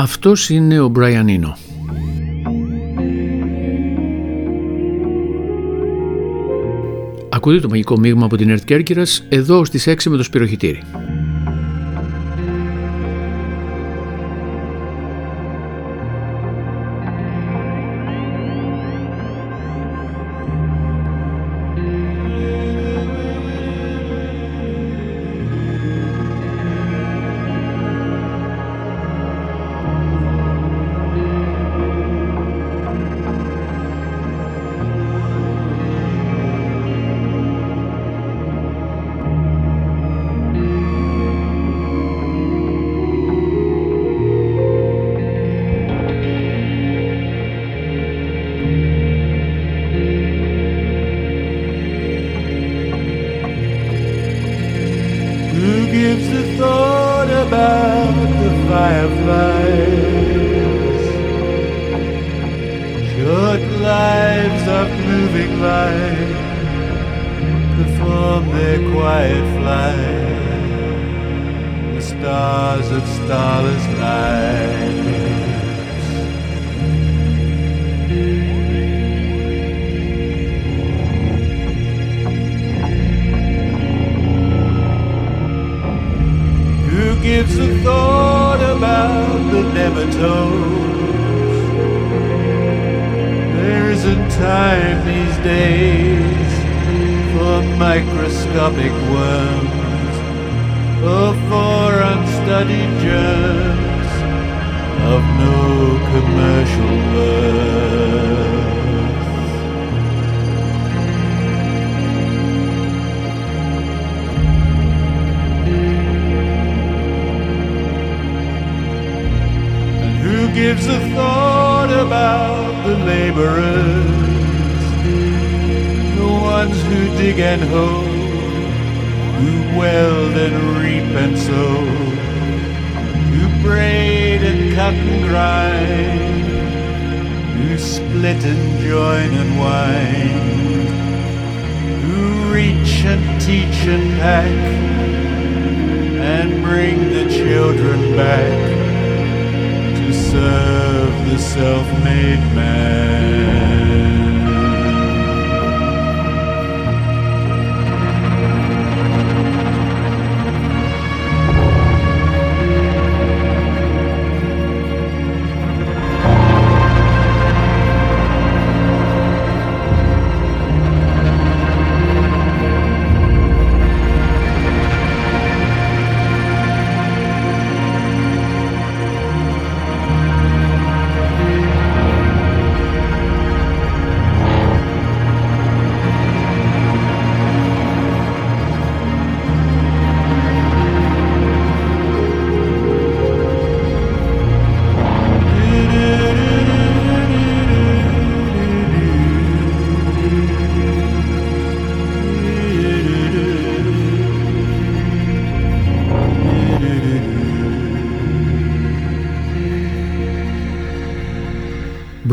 Αυτός είναι ο Brian Eno. Ακούτε το μαγικό μείγμα από την Ερτ Κέρκυρας εδώ στις 6 με το σπυροχητήρι.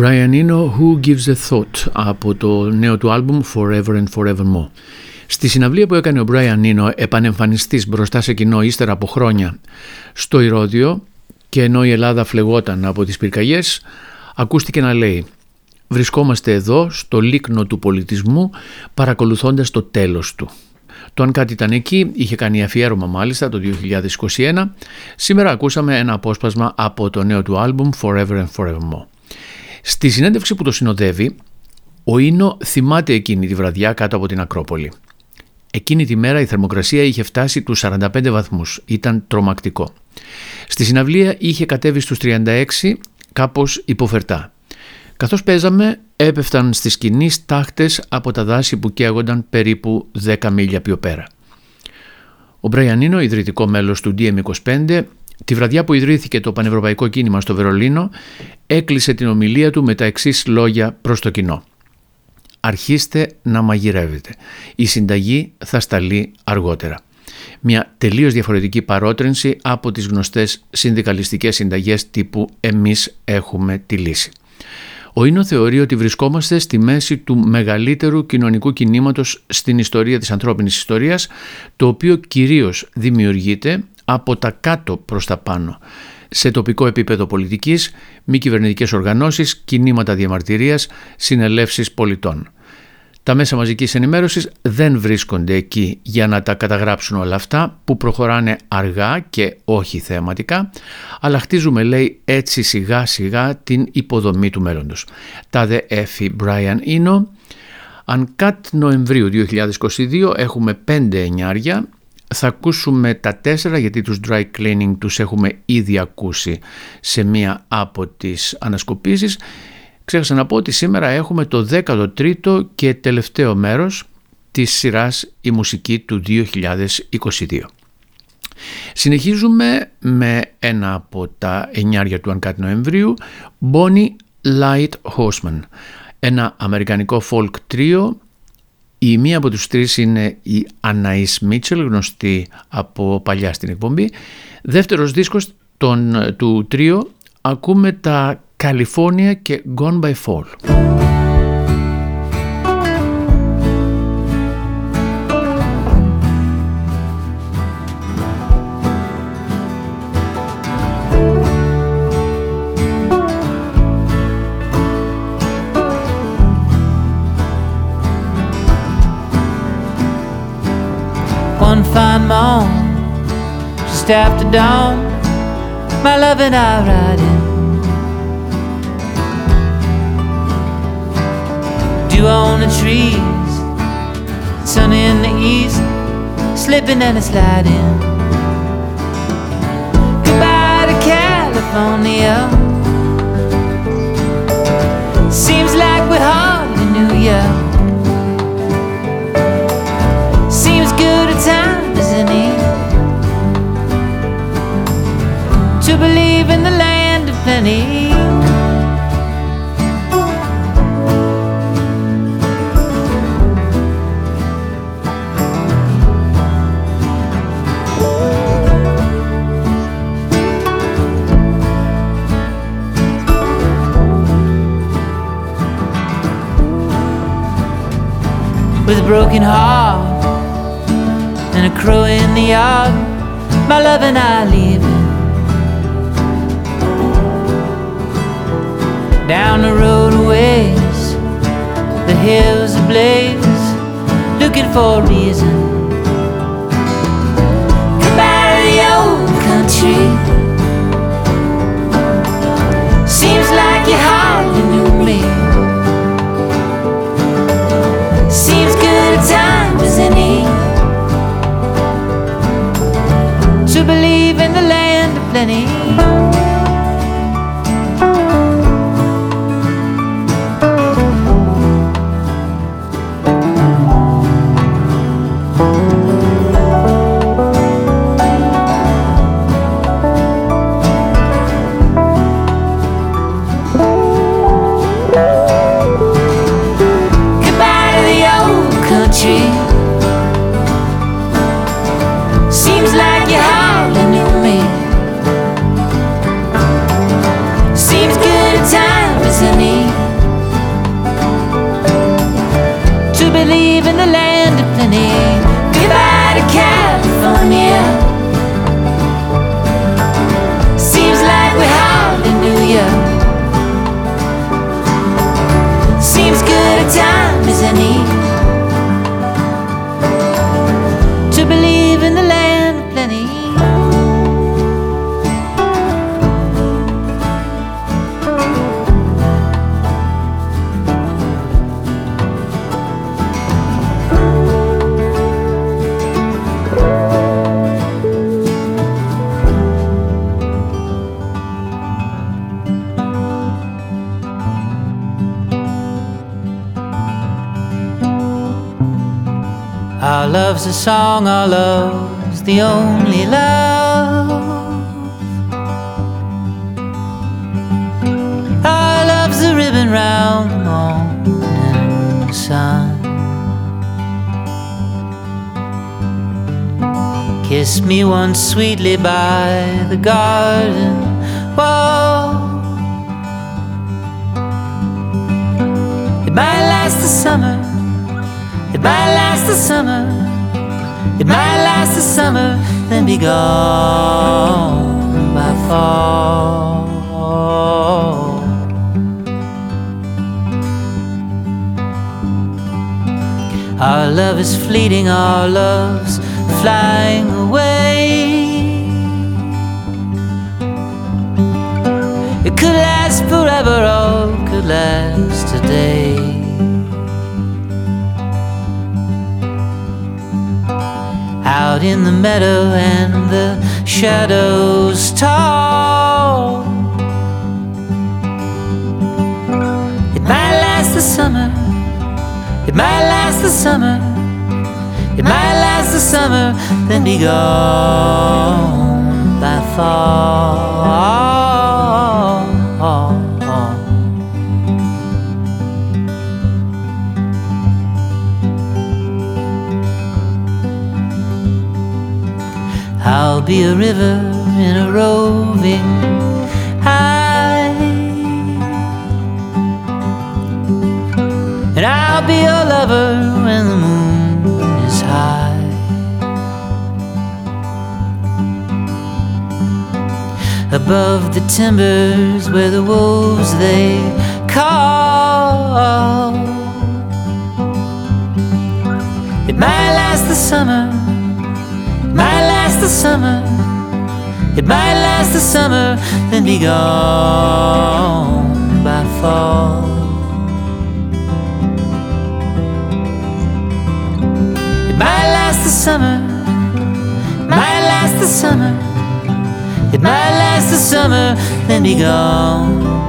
Brian Eno, Who Gives a Thought από το νέο του άλμπουμ Forever and Forevermore. Στη συναυλία που έκανε ο Brian Eno επανεμφανιστής μπροστά σε κοινό ύστερα από χρόνια στο Ηρώδιο και ενώ η Ελλάδα φλεγόταν από τις πυρκαγιές ακούστηκε να λέει «Βρισκόμαστε εδώ στο λίκνο του πολιτισμού παρακολουθώντας το τέλος του». Το αν κάτι ήταν εκεί, είχε κάνει αφιέρωμα μάλιστα το 2021. Σήμερα ακούσαμε ένα απόσπασμα από το νέο του άλμπουμ Forever and Forevermore. Στη συνέντευξη που το συνοδεύει, ο Ίνο θυμάται εκείνη τη βραδιά κάτω από την Ακρόπολη. Εκείνη τη μέρα η θερμοκρασία είχε φτάσει τους 45 βαθμούς. Ήταν τρομακτικό. Στη συναυλία είχε κατέβει στους 36 κάπως υποφερτά. Καθώς παίζαμε έπεφταν στις σκηνή τάχτες από τα δάση που καίγονταν περίπου 10 μίλια πιο πέρα. Ο Μπραϊανίνο, ιδρυτικό μέλος του DM25, Τη βραδιά που ιδρύθηκε το Πανευρωπαϊκό Κίνημα στο Βερολίνο, έκλεισε την ομιλία του με τα εξής λόγια προς το κοινό. Αρχίστε να μαγειρεύετε. Η συνταγή θα σταλεί αργότερα. Μια τελείως διαφορετική παρότρινση από τις γνωστές συνδικαλιστικές συνταγές τύπου «εμείς έχουμε τη λύση». Ο Ίνο θεωρεί ότι βρισκόμαστε στη μέση του μεγαλύτερου κοινωνικού κινήματος στην ιστορία της ανθρώπινης ιστορίας, το οποίο κυρίως δημιουργείται από τα κάτω προς τα πάνω. σε τοπικό επίπεδο πολιτικής, μη κυβερνητικές οργανώσεις, κινήματα διαμαρτυρίας, συνελεύσεις πολιτών. Τα μέσα μαζικής ενημέρωσης δεν βρίσκονται εκεί για να τα καταγράψουν όλα αυτά που προχωράνε αργά και όχι θεαματικά, αλλά χτίζουμε λέει έτσι σιγά σιγά την υποδομή του μέλλοντος. Τα δε έφη Brian Eno, αν κατ Νοεμβρίου 2022 έχουμε πέντε εννιάρια, θα ακούσουμε τα τέσσερα γιατί τους dry cleaning τους έχουμε ήδη ακούσει σε μία από τις ανασκοπήσεις Ξέχασα να πω ότι σήμερα έχουμε το 13ο και τελευταίο μέρος της σειράς «Η μουσική του 2022». Συνεχίζουμε με ένα από τα εννιάρια του Uncut Νοεμβρίου, Bonnie Light Horseman, ένα αμερικανικό folk τρίο. Η μία από τους τρεις είναι η Αναΐς Μίτσελ, γνωστή από παλιά στην εκπομπή. Δεύτερος δίσκος του τρίο ακούμε τα California και Gone by Fall. Fine morning, just after dawn, my love and I ride in. dew on the trees, sun in the east, slipping and sliding. Goodbye to California. Seems like we hardly knew ya. Any to believe in the land of plenty. with a broken heart and a crow in the yard. My love and I leaving down the road a ways, the hills ablaze, looking for a reason. Goodbye to the old country. Seems like you hardly knew me. Danny. A our love's the only love. Our love's a ribbon round the morning sun. Kiss me once sweetly by the garden wall. It might last the summer, it might last the summer. It might last the summer, then be gone. by fall. Our love is fleeting, our love's flying away. It could last forever, or could last a Out in the meadow and the shadows tall. It might last the summer, it might last the summer, it might last the summer, then be gone by fall. I'll be a river in a roving high. And I'll be your lover when the moon is high. Above the timbers where the wolves they call. It might last the summer the summer. It might last the summer, then be gone by fall. It might last the summer. Might last the summer. It might last the summer, then be gone.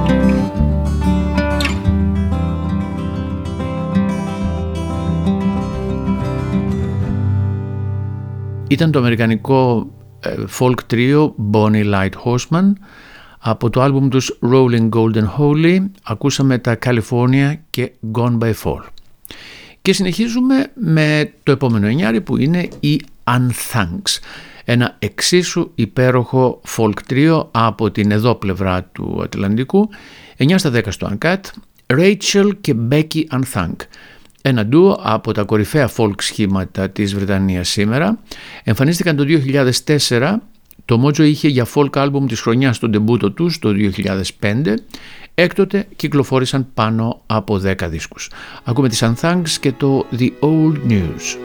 Ήταν το αμερικανικό ε, folk trio Bonnie Light Horseman. Από το άλμπουμ τους Rolling Golden Holy ακούσαμε τα California και Gone by Fall. Και συνεχίζουμε με το επόμενο εννιάρι που είναι η Unthanks. Ένα εξίσου υπέροχο folk trio από την εδώ πλευρά του Ατλαντικού. 9 στα 10 στο Uncut. Rachel και Becky Unthank ένα ντουο από τα κορυφαία folk σχήματα της Βρετανίας σήμερα. Εμφανίστηκαν το 2004, το Mojo είχε για folk album της χρονιάς τον τεμπούτο τους το 2005, έκτοτε κυκλοφόρησαν πάνω από 10 δίσκους. Ακούμε τις Unthanks και το The Old News.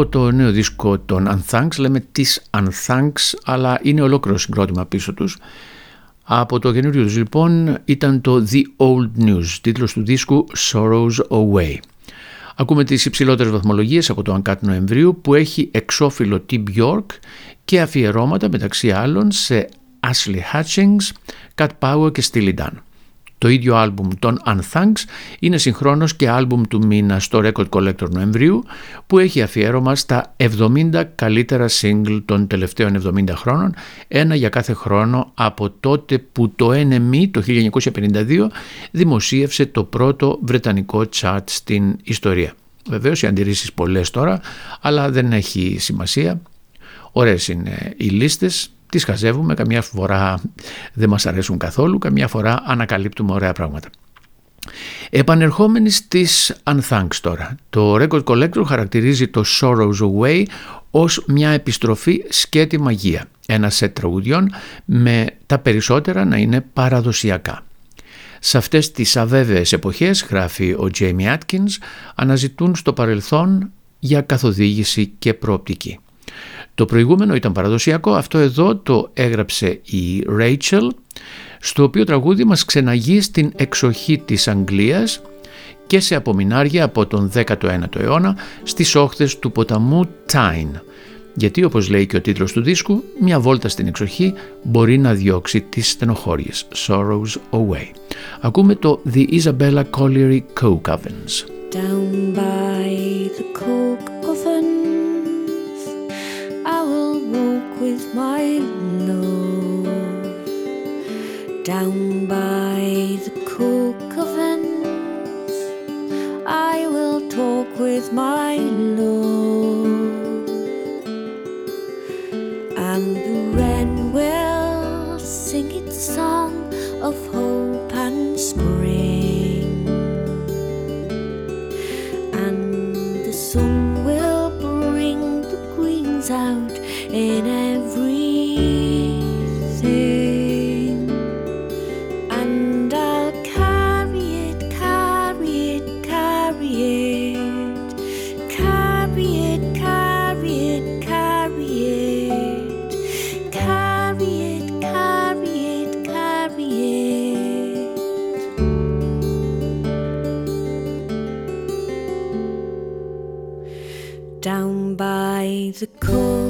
Από το νέο δίσκο των Unthanks, λέμε τις Unthanks, αλλά είναι ολόκληρο συγκρότημα πίσω τους. Από το καινούριο τους λοιπόν ήταν το The Old News, τίτλος του δίσκου Sorrows Away. Ακούμε τις υψηλότερες βαθμολογίες από το Uncut Νοεμβρίου που έχει εξώφυλλο T. Bjork και αφιερώματα μεταξύ άλλων σε Ashley Hutchings, Cat Power και Steely Dan. Το ίδιο άλμπουμ των Unthanks είναι συγχρόνως και άλμπουμ του μήνα στο Record Collector Νοεμβρίου που έχει αφιέρωμα στα 70 καλύτερα single των τελευταίων 70 χρόνων, ένα για κάθε χρόνο από τότε που το NME το 1952 δημοσίευσε το πρώτο βρετανικό chart στην ιστορία. Βεβαίως οι αντιρρήσεις πολλές τώρα, αλλά δεν έχει σημασία. Ωραίες είναι οι λίστες, τις χαζεύουμε, καμιά φορά δεν μας αρέσουν καθόλου, καμιά φορά ανακαλύπτουμε ωραία πράγματα. Επανερχόμενοι στις Unthanks τώρα, το Record Collector χαρακτηρίζει το Sorrows Away ως μια επιστροφή σκέτη μαγεία, ένα σετ τραγουδιών με τα περισσότερα να είναι παραδοσιακά. Σε αυτές τις αβέβαιες εποχές, γράφει ο Jamie Atkins, αναζητούν στο παρελθόν για καθοδήγηση και προοπτική. Το προηγούμενο ήταν παραδοσιακό, αυτό εδώ το έγραψε η Rachel, στο οποίο τραγούδι μας ξεναγεί στην εξοχή της Αγγλίας και σε απομεινάρια από τον 19ο αιώνα στις όχθες του ποταμού Tyne. Γιατί όπως λέει και ο τίτλος του δίσκου, μια βόλτα στην εξοχή μπορεί να διώξει τις στενοχώριες. Sorrows Away. Ακούμε το The Isabella Colliery Coke Ovens. Down by the coke walk with my love. Down by the coke ovens, I will talk with my love. And the wren will sing its song of hope and spring. cold.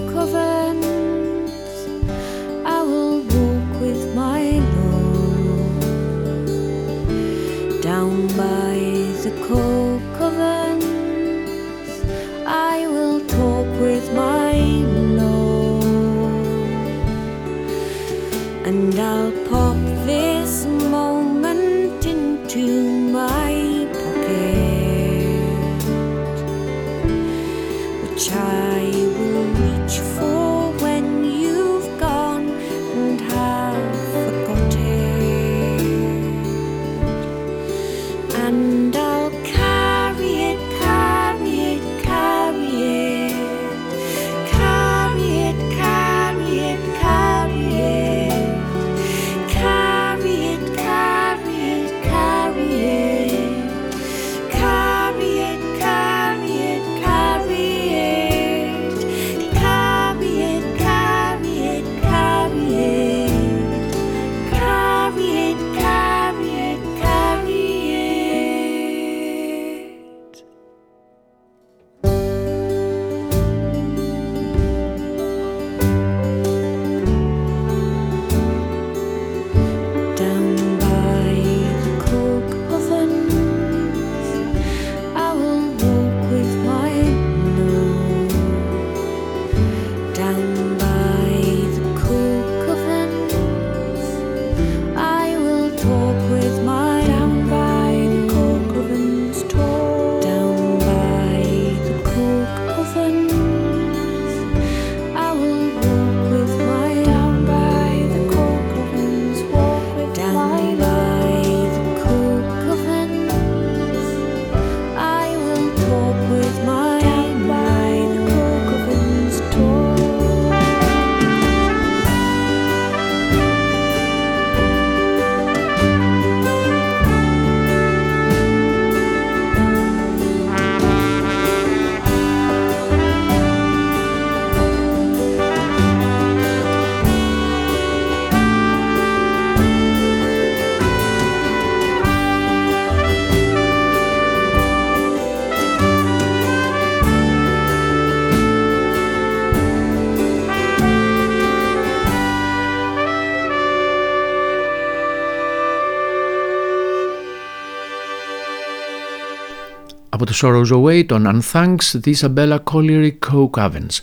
Το Sorrows Away, τον Unthanks, της Isabella Colliery Coke Ovens.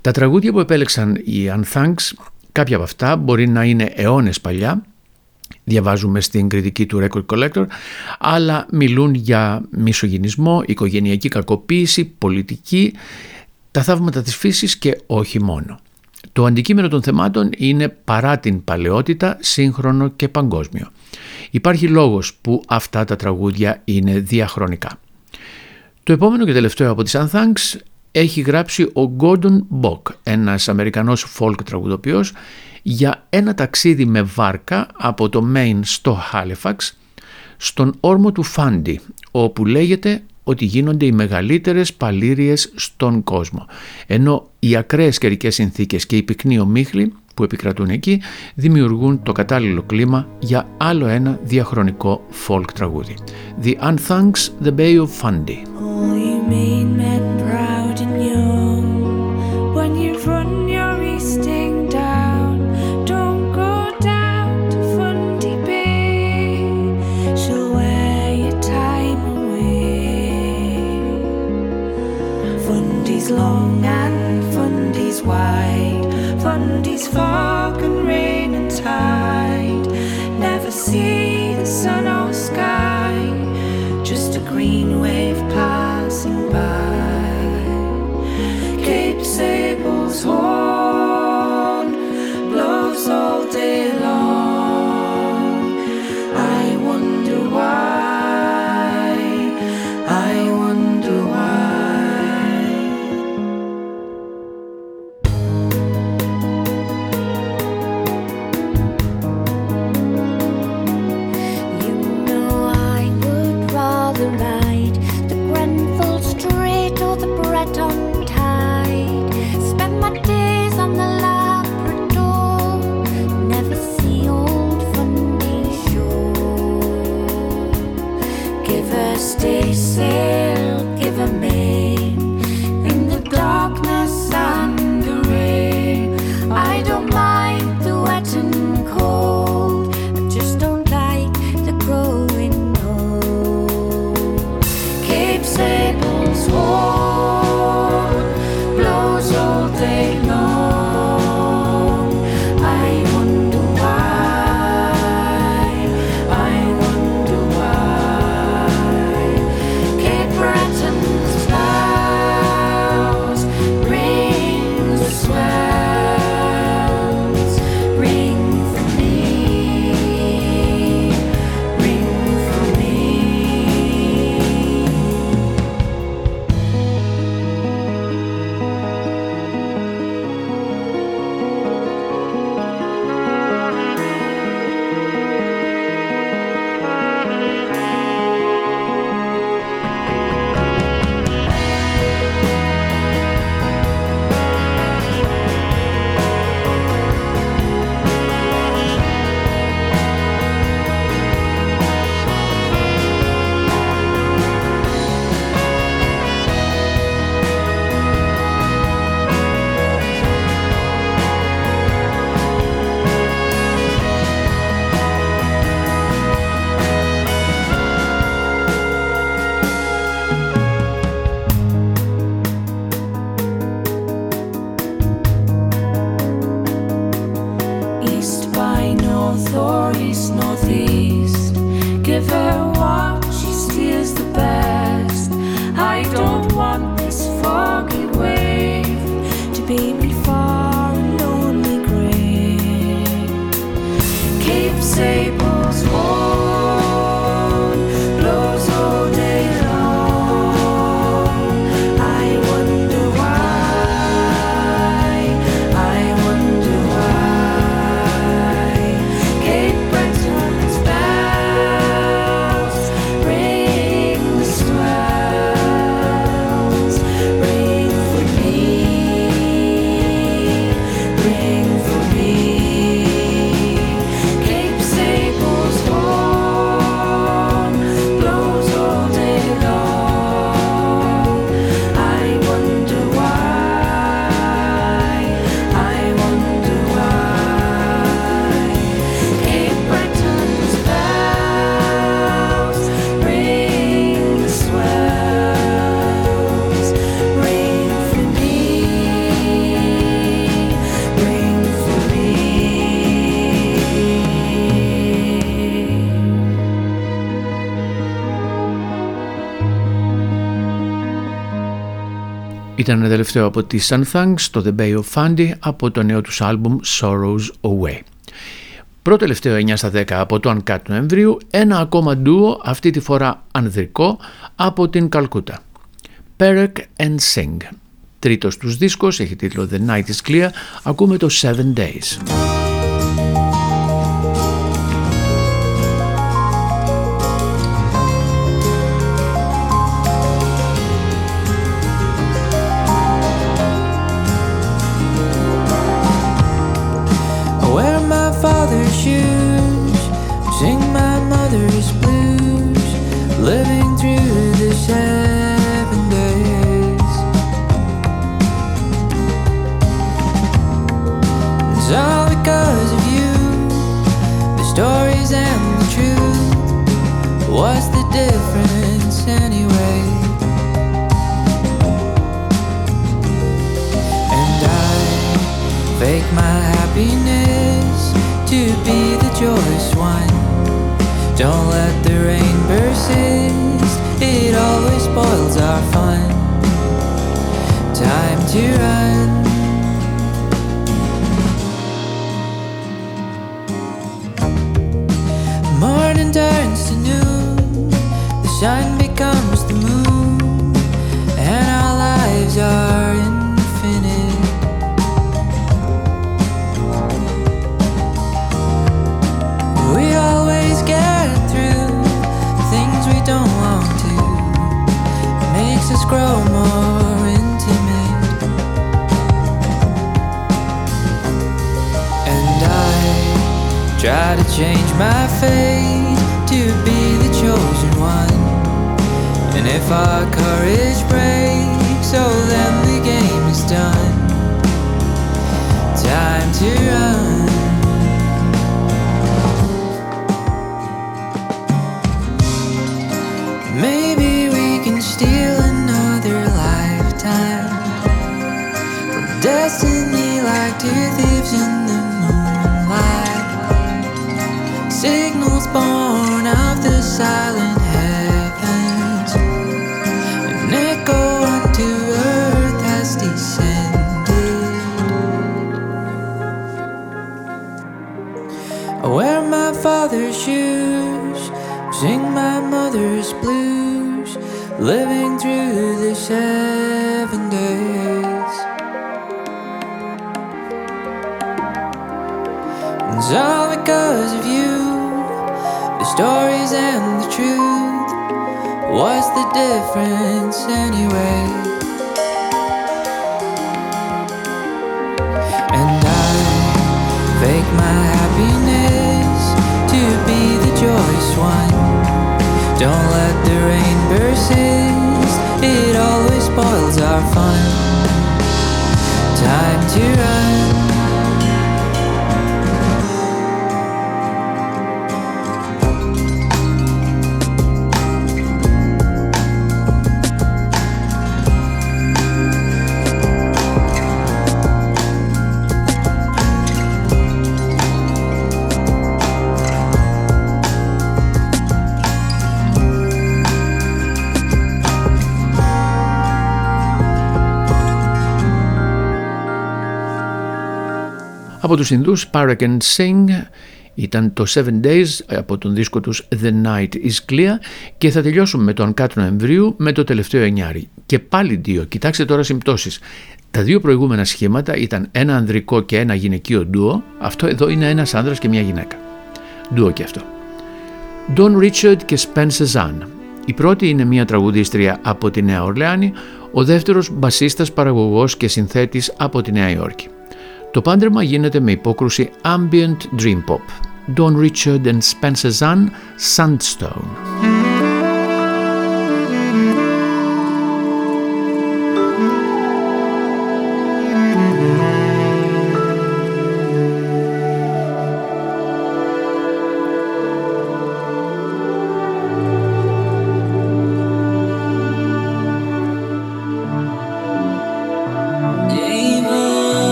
Τα τραγούδια που επέλεξαν οι Unthanks, κάποια από αυτά μπορεί να είναι αιώνες παλιά, διαβάζουμε στην κριτική του Record Collector, αλλά μιλούν για μισογυνισμό, οικογενειακή κακοποίηση, πολιτική, τα θαύματα της φύσης και όχι μόνο. Το αντικείμενο των θεμάτων είναι παρά την παλαιότητα, σύγχρονο και παγκόσμιο. Υπάρχει λόγος που αυτά τα τραγούδια είναι διαχρονικά. Το επόμενο και τελευταίο από τις Unthanks έχει γράψει ο Gordon Bock, ένας Αμερικανός folk τραγουδοποιός, για ένα ταξίδι με βάρκα από το Maine στο Halifax, στον όρμο του Φάντι, όπου λέγεται ότι γίνονται οι μεγαλύτερες παλήριες στον κόσμο. Ενώ οι ακραίες καιρικές συνθήκες και οι πυκνοί ομίχλοι που επικρατούν εκεί δημιουργούν το κατάλληλο κλίμα για άλλο ένα διαχρονικό folk τραγούδι. The Unthanks, The Bay of Fundy. far. Ήταν ένα τελευταίο από τη Sun Thanks στο The Bay of Fundy από το νέο τους άλμπουμ Sorrows Away. Πρώτο τελευταίο 9 στα 10 από το Uncut Νοεμβρίου, ένα ακόμα ντουο, αυτή τη φορά ανδρικό, από την Καλκούτα. Perek and Sing. Τρίτος τους δίσκος, έχει τίτλο The Night is Clear, ακούμε το sun becomes the moon, and our lives are infinite. We always get through things we don't want to, it makes us grow more intimate. And I try to change my face if our courage breaks, oh, then the game is done. Time to run. Maybe we can steal another lifetime from destiny like two thieves in the moonlight. Signals born. Sing my mother's blues, living through the seven days. It's all because of you, the stories and the truth. What's the difference, anyway? Don't let the rain persist, it always spoils our fun. Time to run. Από τους Ινδούς Park and Sing ήταν το Seven Days από τον δίσκο τους The Night is Clear και θα τελειώσουμε με τον Uncut Νοεμβρίου με το τελευταίο εννιάρι. Και πάλι δύο, κοιτάξτε τώρα συμπτώσεις. Τα δύο προηγούμενα σχήματα ήταν ένα ανδρικό και ένα γυναικείο ντουο, αυτό εδώ είναι ένας άνδρας και μια γυναίκα. Ντουο και αυτό. Don Richard και Spencer Zahn. Η πρώτη είναι μια τραγουδίστρια από τη Νέα Ορλεάνη, ο δεύτερος μπασίστας, παραγωγός και συνθέτης από τη Νέα Υόρκη. Το πάντρεμα γίνεται με υπόκρουση ambient dream pop. Don Richard and Spencer Zahn, Sandstone.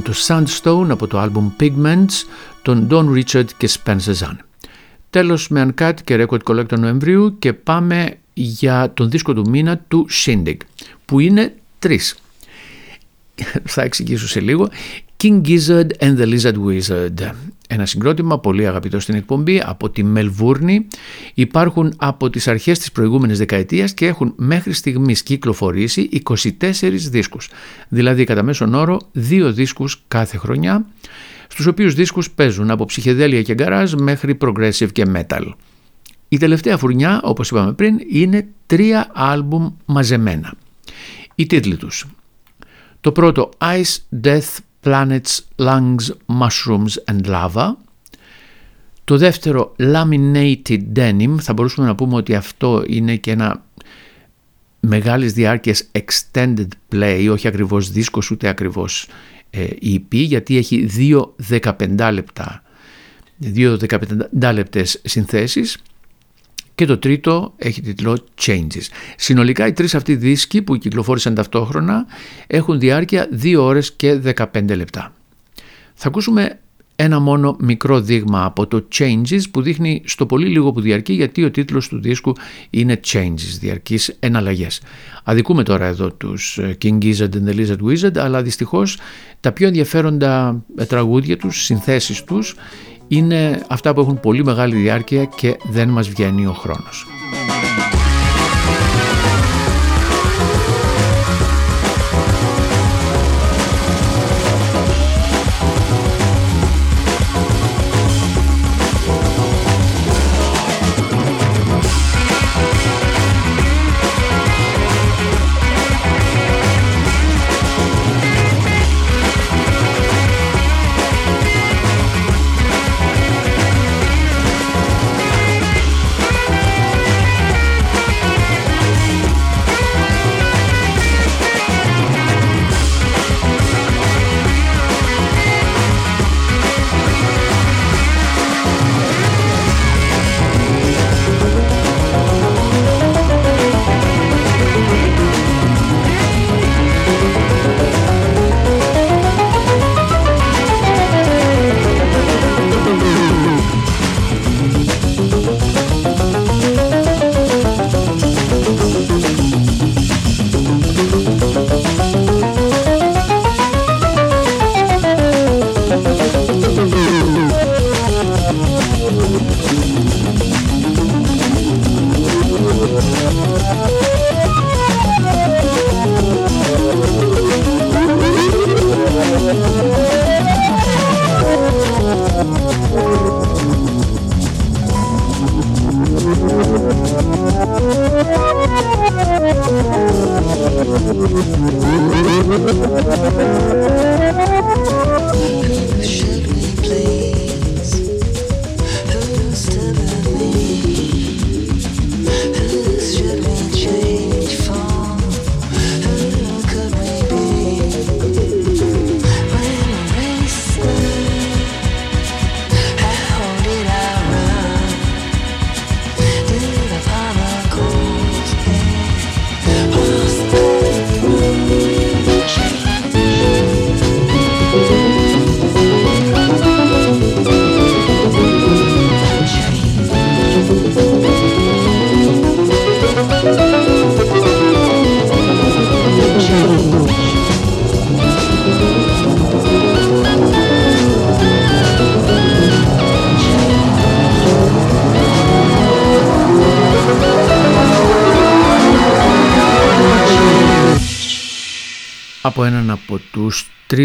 Ήταν το Sandstone από το album Pigments των Don Richard και Spencer Zahn. Τέλος με Uncut και Record Collector Νοεμβρίου και πάμε για τον δίσκο του μήνα του Shindig που είναι τρεις. Θα εξηγήσω σε λίγο. King Gizzard and the Lizard Wizard. Ένα συγκρότημα πολύ αγαπητό στην εκπομπή από τη Μελβούρνη. Υπάρχουν από τις αρχές της προηγούμενης δεκαετίας και έχουν μέχρι στιγμής κυκλοφορήσει 24 δίσκους. Δηλαδή κατά μέσον όρο δύο δίσκους κάθε χρονιά στους οποίους δίσκους παίζουν από ψυχεδέλεια και γκαράζ μέχρι progressive και metal. Η τελευταία φουρνιά, όπως είπαμε πριν, είναι τρία άλμπουμ μαζεμένα. Οι τίτλοι τους. Το πρώτο Ice, Death, Planets, Lungs, Mushrooms and Lava. Το δεύτερο Laminated Denim, θα μπορούσαμε να πούμε ότι αυτό είναι και ένα μεγάλης διάρκειας extended play, όχι ακριβώς δίσκος ούτε ακριβώς EP, γιατί έχει δύο 15 λεπτά, δύο 15 λεπτές συνθέσεις και το τρίτο έχει τίτλο Changes. Συνολικά οι τρεις αυτοί δίσκοι που κυκλοφόρησαν ταυτόχρονα έχουν διάρκεια 2 ώρες και 15 λεπτά. Θα ακούσουμε ένα μόνο μικρό δείγμα από το Changes που δείχνει στο πολύ λίγο που διαρκεί γιατί ο τίτλος του δίσκου είναι Changes, διαρκείς εναλλαγές. Αδικούμε τώρα εδώ τους ε, King Gizzard and the Lizard Wizard αλλά δυστυχώς τα πιο ενδιαφέροντα ε, τραγούδια τους, συνθέσεις τους είναι αυτά που έχουν πολύ μεγάλη διάρκεια και δεν μας βγαίνει ο χρόνος.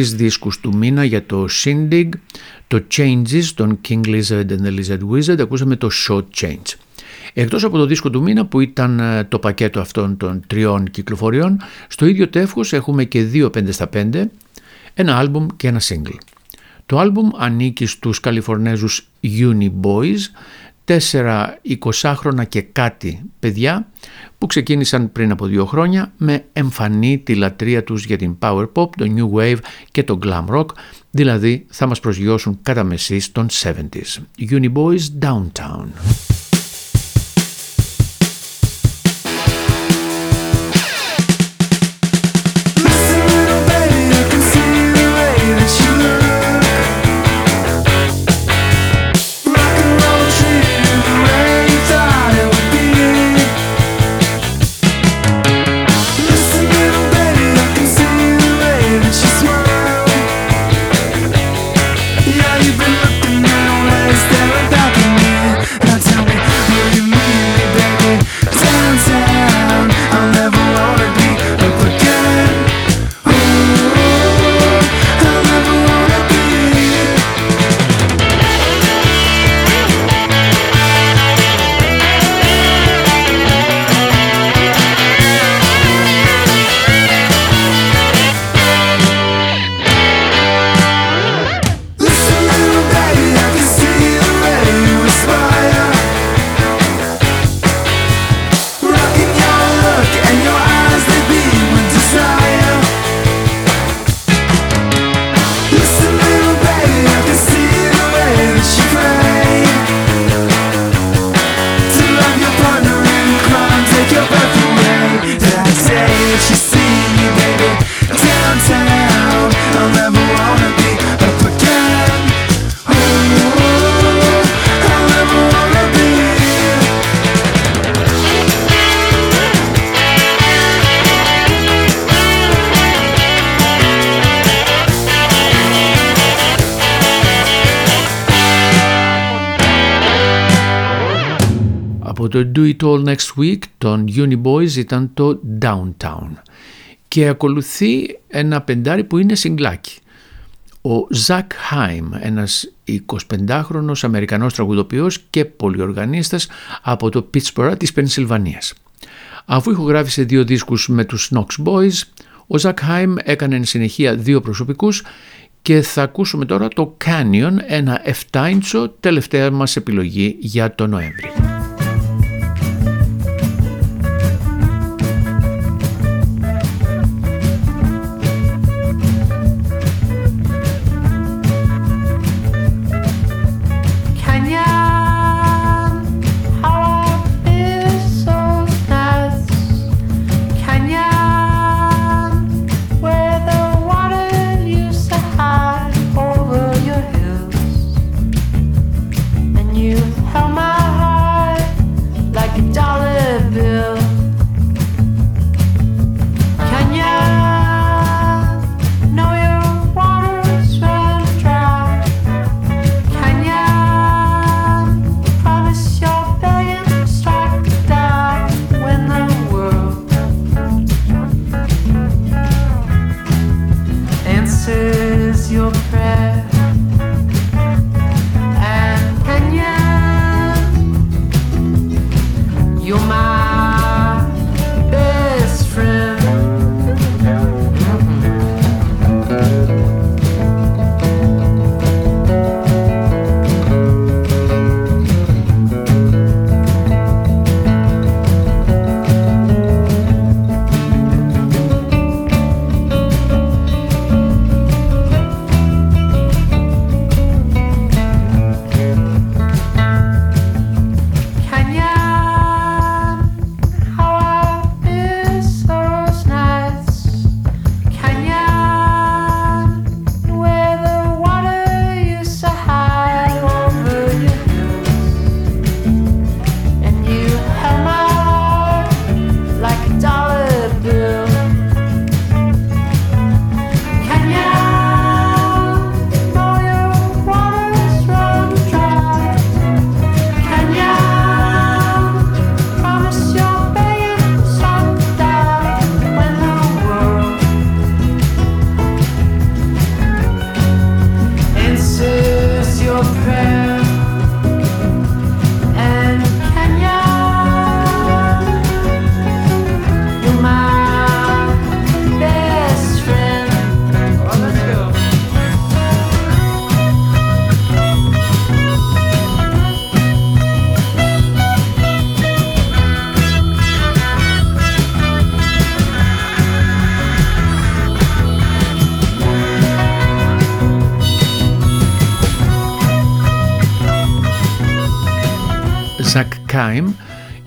Τρεις δίσκους του μήνα για το Shindig, το Changes των King Lizard and the Lizard Wizard, ακούσαμε το Short Change. Εκτός από το δίσκο του μήνα που ήταν ε, το πακέτο αυτών των τριών κυκλοφοριών, στο ίδιο τεύχος έχουμε και δύο 5 στα 5, ένα άλμπουμ και ένα single. Το άλμπουμ ανήκει στους Καλιφορνέζους Uni Boys, τέσσερα 20χρονα και κάτι παιδιά που ξεκίνησαν πριν από δύο χρόνια με εμφανή τη λατρεία τους για την power pop, το new wave και το glam rock, δηλαδή θα μας προσγειώσουν κατά μεσής των 70s. Uniboys Downtown. Week των Uniboys ήταν το Downtown και ακολουθεί ένα πεντάρι που είναι συγκλάκι. Ο Ζακ Χάιμ, ένας 25χρονος Αμερικανός τραγουδοποιός και πολυοργανίστας από το Pittsburgh της Πενσιλβανίας. Αφού ηχογράφησε δύο δίσκους με τους Knox Boys, ο Ζακ Χάιμ έκανε εν συνεχεία δύο προσωπικούς και θα ακούσουμε τώρα το Canyon, ένα 7 ίντσο τελευταία μας επιλογή για το Νοέμβρη.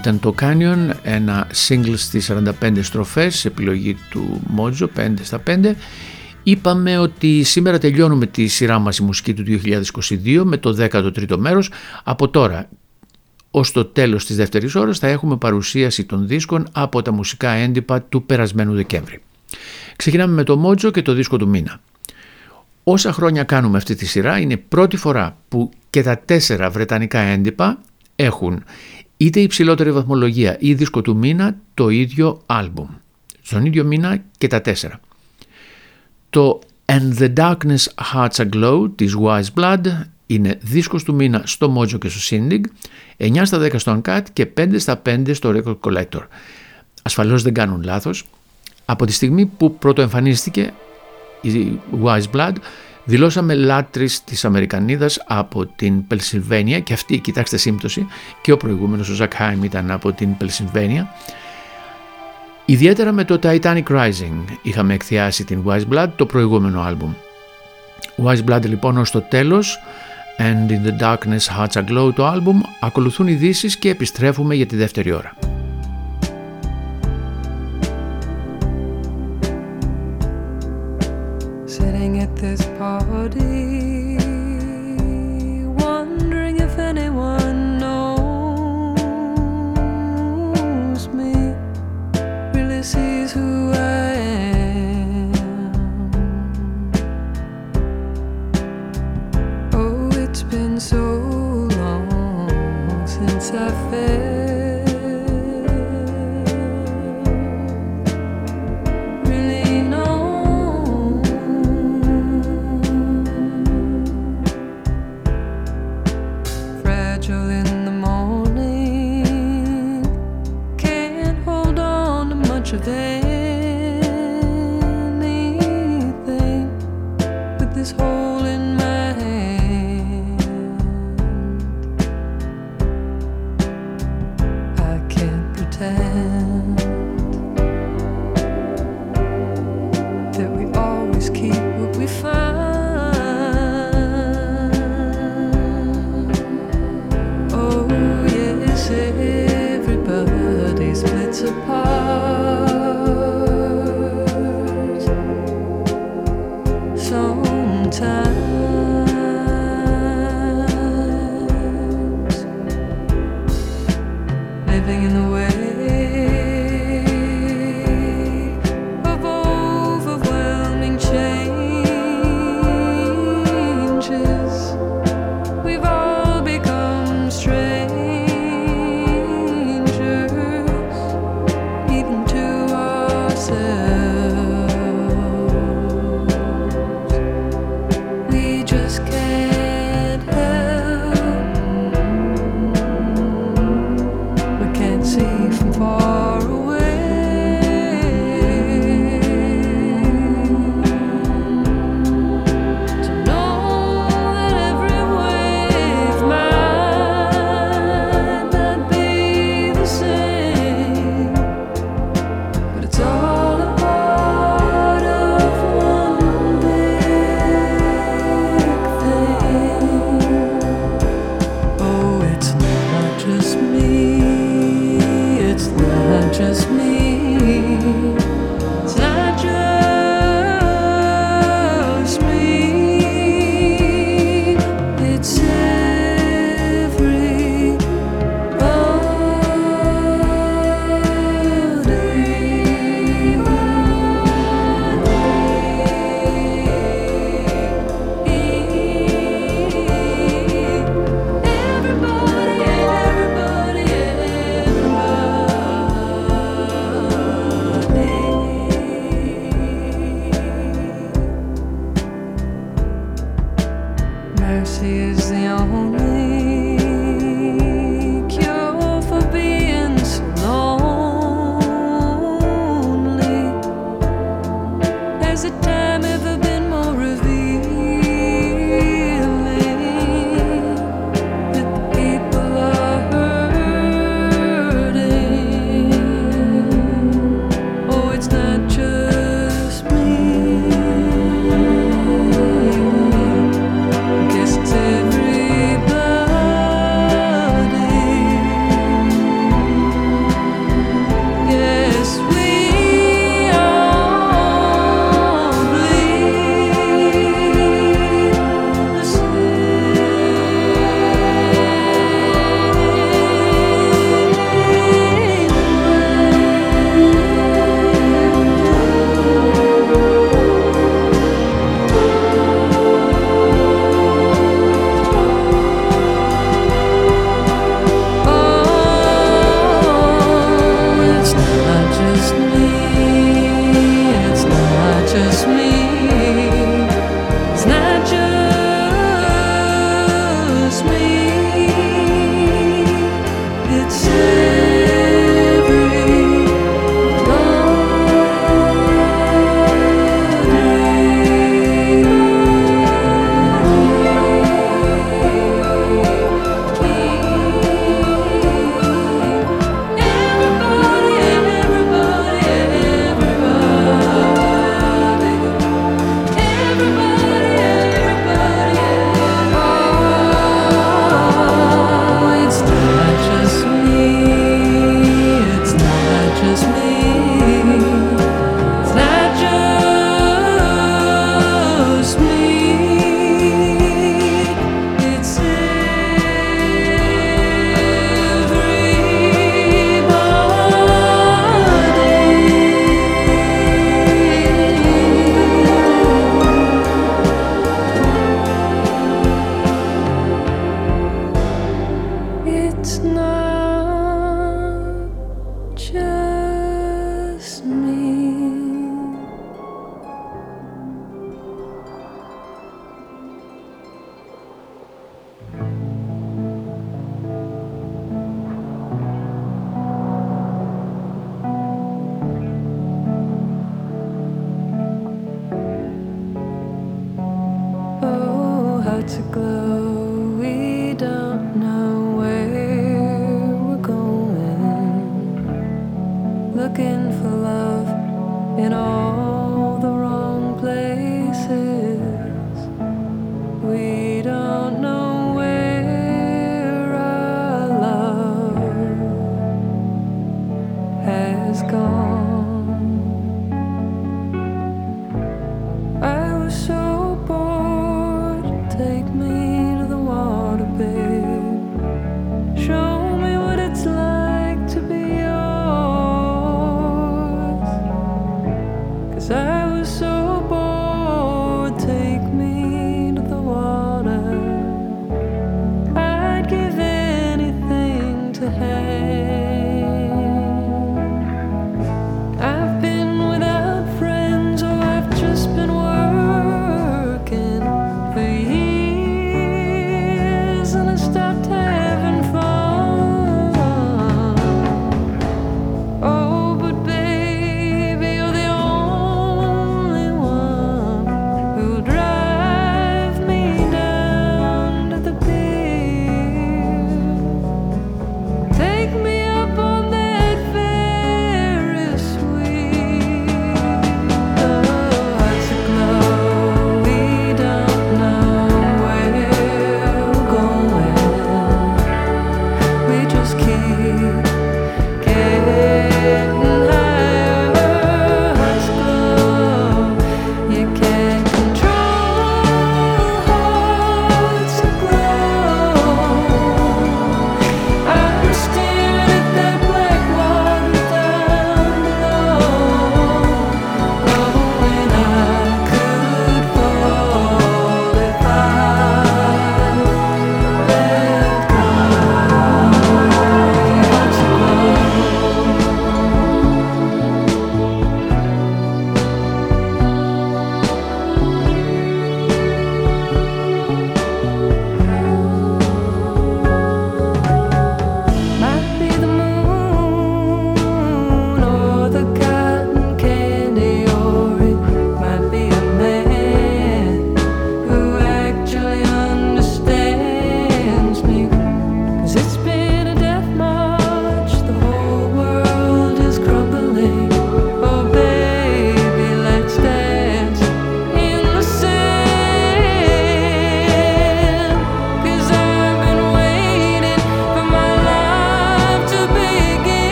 Ήταν το Canyon, ένα single στις 45 στροφές, επιλογή του Mojo, 5 στα 5. Είπαμε ότι σήμερα τελειώνουμε τη σειρά μας η μουσική του 2022 με το 13ο μέρος. Από τώρα ως το τέλος της δεύτερης ώρας θα έχουμε παρουσίαση των δίσκων από τα μουσικά έντυπα του περασμένου Δεκέμβρη. Ξεκινάμε με το Mojo και το δίσκο του μήνα. Όσα χρόνια κάνουμε αυτή τη σειρά είναι πρώτη φορά που και τα τέσσερα βρετανικά έντυπα έχουν είτε υψηλότερη βαθμολογία ή δίσκο του μήνα το ίδιο άλμπουμ. Στον ίδιο μήνα και τα τέσσερα. Το And the Darkness Hearts Aglow της Wise Blood είναι δίσκος του μήνα στο Mojo και στο Syndig, 9 στα 10 στο Uncut και 5 στα 5 στο Record Collector. Ασφαλώς δεν κάνουν λάθος. Από τη στιγμή που πρωτοεμφανίστηκε η Wise Blood Δηλώσαμε λάτρεις της Αμερικανίδας από την Πελσιλβένια και αυτή, κοιτάξτε σύμπτωση, και ο προηγούμενος ο Ζακ Χάιμ ήταν από την Πελσιλβένια. Ιδιαίτερα με το Titanic Rising είχαμε εκθιάσει την Wise Blood, το προηγούμενο άλμπουμ. Wise Blood λοιπόν ως το τέλος, And in the Darkness Hearts Aglow το άλμπουμ, ακολουθούν ειδήσεις και επιστρέφουμε για τη δεύτερη ώρα. This party, wondering if anyone knows me, really sees who I am. Oh, it's been so long since I felt.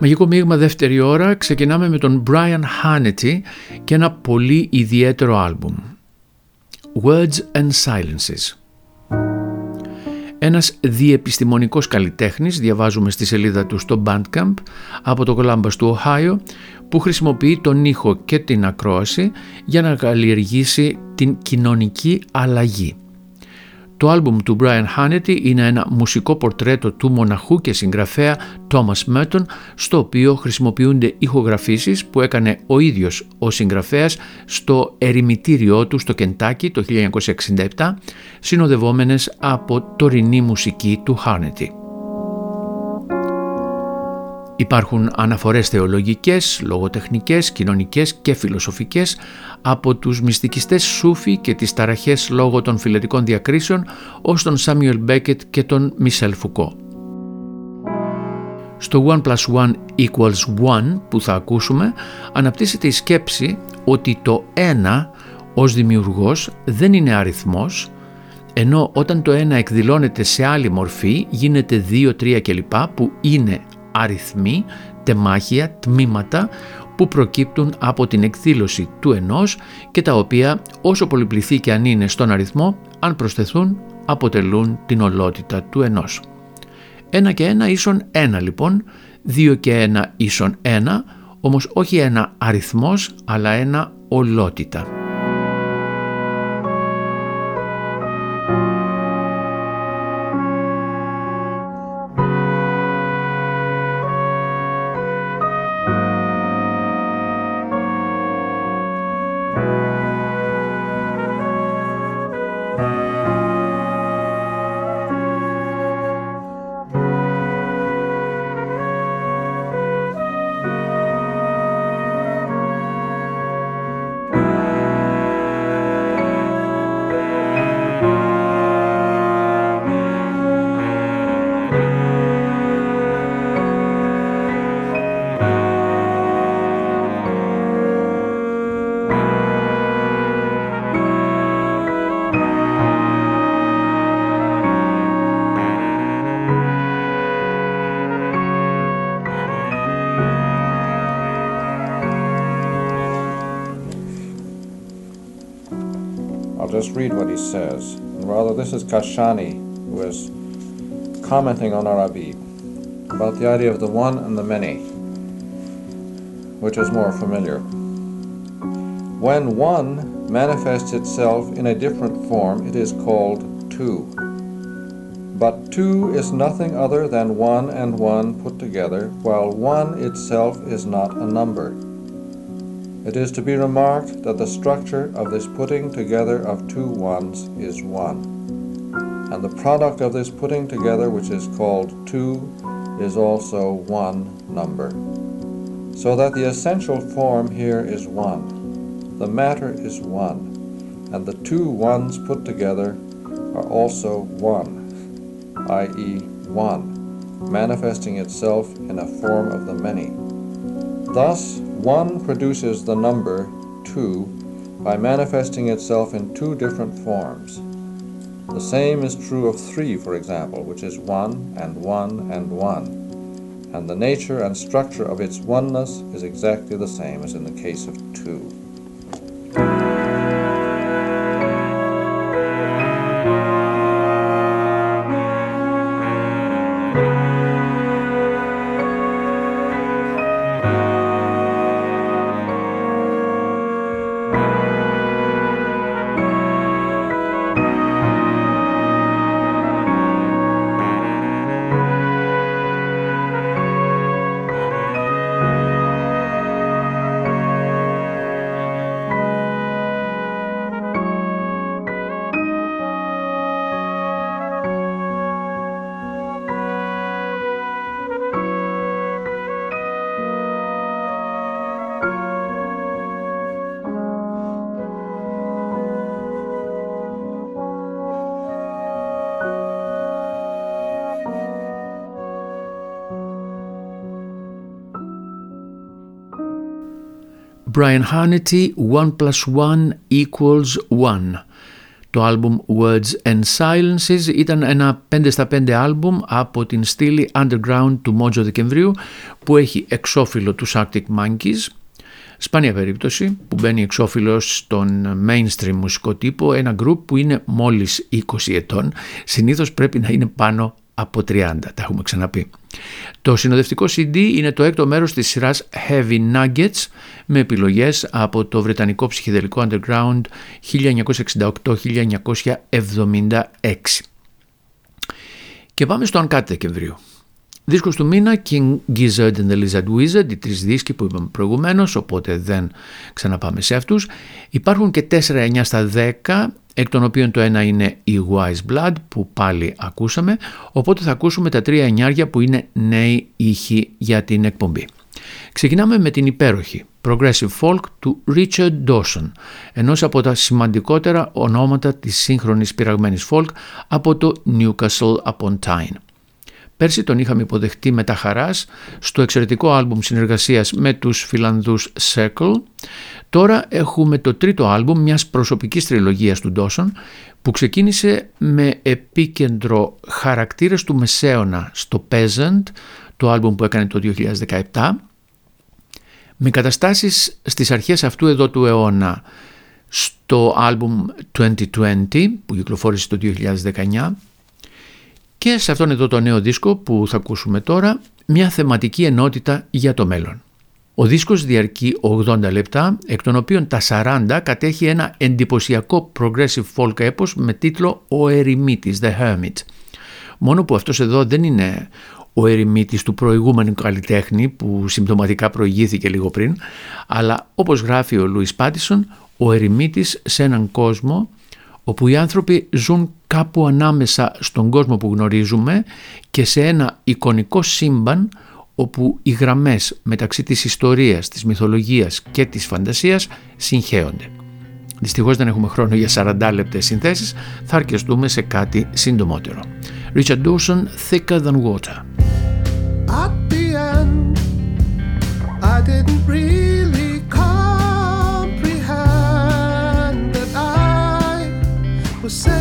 Μαγικό μείγμα δεύτερη ώρα ξεκινάμε με τον Brian Hannity και ένα πολύ ιδιαίτερο άλμπουμ. Words and Silences. Ένας διεπιστημονικός καλλιτέχνης, διαβάζουμε στη σελίδα του στο Bandcamp, από το Columbus του Οχάιο, που χρησιμοποιεί τον ήχο και την ακρόαση για να καλλιεργήσει την κοινωνική αλλαγή. Το άλμπουμ του Brian Hannity είναι ένα μουσικό πορτρέτο του μοναχού και συγγραφέα Thomas Merton στο οποίο χρησιμοποιούνται ηχογραφήσεις που έκανε ο ίδιος ο συγγραφέας στο ερημητήριό του στο Κεντάκι το 1967 συνοδευόμενες από τωρινή μουσική του Hannity. Υπάρχουν αναφορές θεολογικές, λογοτεχνικές, κοινωνικές και φιλοσοφικές από τους μυστικιστές Σούφι και τις ταραχές λόγω των φιλετικών διακρίσεων ως τον Σάμιουελ Μπέκετ και τον Μισελ Φουκό. Στο 1 plus 1 equals 1 που θα ακούσουμε αναπτύσσεται η σκέψη ότι το 1 ως δημιουργός δεν είναι αριθμός ενώ όταν το 1 εκδηλώνεται σε άλλη μορφή γίνεται 2, 3 κλπ που είναι αριθμοί, τεμάχια, τμήματα που προκύπτουν από την εκδήλωση του ενός και τα οποία όσο πολυπληθή και αν είναι στον αριθμό, αν προσθεθούν αποτελούν την ολότητα του ενός. Ένα και ένα ίσον ένα λοιπόν, δύο και ένα ίσον ένα, όμως όχι ένα αριθμός αλλά ένα ολότητα. Commenting on Arabi about the idea of the one and the many, which is more familiar. When one manifests itself in a different form, it is called two. But two is nothing other than one and one put together, while one itself is not a number. It is to be remarked that the structure of this putting together of two ones is one. And the product of this putting together, which is called two, is also one number. So that the essential form here is one. The matter is one. And the two ones put together are also one, i.e., one, manifesting itself in a form of the many. Thus, 1 produces the number 2 by manifesting itself in two different forms. The same is true of 3, for example, which is 1 and 1 and 1. And the nature and structure of its oneness is exactly the same as in the case of 2. Brian Hannity, 1 plus 1 equals 1. Το άλμπουμ Words and Silences ήταν ένα 5 στα 5 άλμπουμ από την στήλη underground του Mojo Δεκεμβρίου που έχει εξώφυλλο του Arctic Monkeys Σπάνια περίπτωση που μπαίνει εξώφυλλος στον mainstream μουσικό τύπο ένα group που είναι μόλις 20 ετών, συνήθως πρέπει να είναι πάνω από 30, τα έχουμε ξαναπεί. Το συνοδευτικό CD είναι το έκτο μέρος της σειράς Heavy Nuggets με επιλογές από το βρετανικό ψυχεδελικό underground 1968-1976. Και πάμε στο Uncut Δεκεμβρίου. Δίσκος του μήνα King Gizzard and the Lizard Wizard, οι τρεις δίσκοι που είπαμε προηγουμένως, οπότε δεν ξαναπάμε σε αυτούς. Υπάρχουν και 4-9 στα 10, εκ των οποίων το ένα είναι η Wise Blood που πάλι ακούσαμε, οπότε θα ακούσουμε τα τρία εννιάρια που είναι νέοι ήχοι για την εκπομπή. Ξεκινάμε με την υπέροχη Progressive Folk του Richard Dawson, ενός από τα σημαντικότερα ονόματα της σύγχρονης πειραγμένης folk από το Newcastle upon Tyne. Πέρσι τον είχαμε υποδεχτεί με τα χαράς στο εξαιρετικό άλμπουμ συνεργασίας με τους Φιλανδούς Circle. Τώρα έχουμε το τρίτο άλμπουμ μιας προσωπικής τριλογίας του Ντόσον που ξεκίνησε με επίκεντρο χαρακτήρες του Μεσαίωνα στο Peasant, το άλμπουμ που έκανε το 2017, με καταστάσεις στις αρχές αυτού εδώ του αιώνα στο άλμπουμ 2020 που κυκλοφόρησε το 2019 και σε αυτόν εδώ το νέο δίσκο που θα ακούσουμε τώρα μια θεματική ενότητα για το μέλλον. Ο δίσκος διαρκεί 80 λεπτά, εκ των οποίων τα 40 κατέχει ένα εντυπωσιακό progressive folk έπος με τίτλο «Ο Ερημίτης», The Hermit. Μόνο που αυτός εδώ δεν είναι ο ερημίτης του προηγούμενου καλλιτέχνη που συμπτωματικά προηγήθηκε λίγο πριν, αλλά όπως γράφει ο Λούις Πάτισον, ο ερημίτης σε έναν κόσμο όπου οι άνθρωποι ζουν κάπου ανάμεσα στον κόσμο που γνωρίζουμε και σε ένα εικονικό σύμπαν όπου οι γραμμές μεταξύ της ιστορίας, της μυθολογίας και της φαντασίας συγχέονται. Δυστυχώς δεν έχουμε χρόνο για 40 λεπτές συνθέσεις, θα αρκεστούμε σε κάτι συντομότερο. Richard Dawson, Thicker Than Water. At the end, I didn't really was said.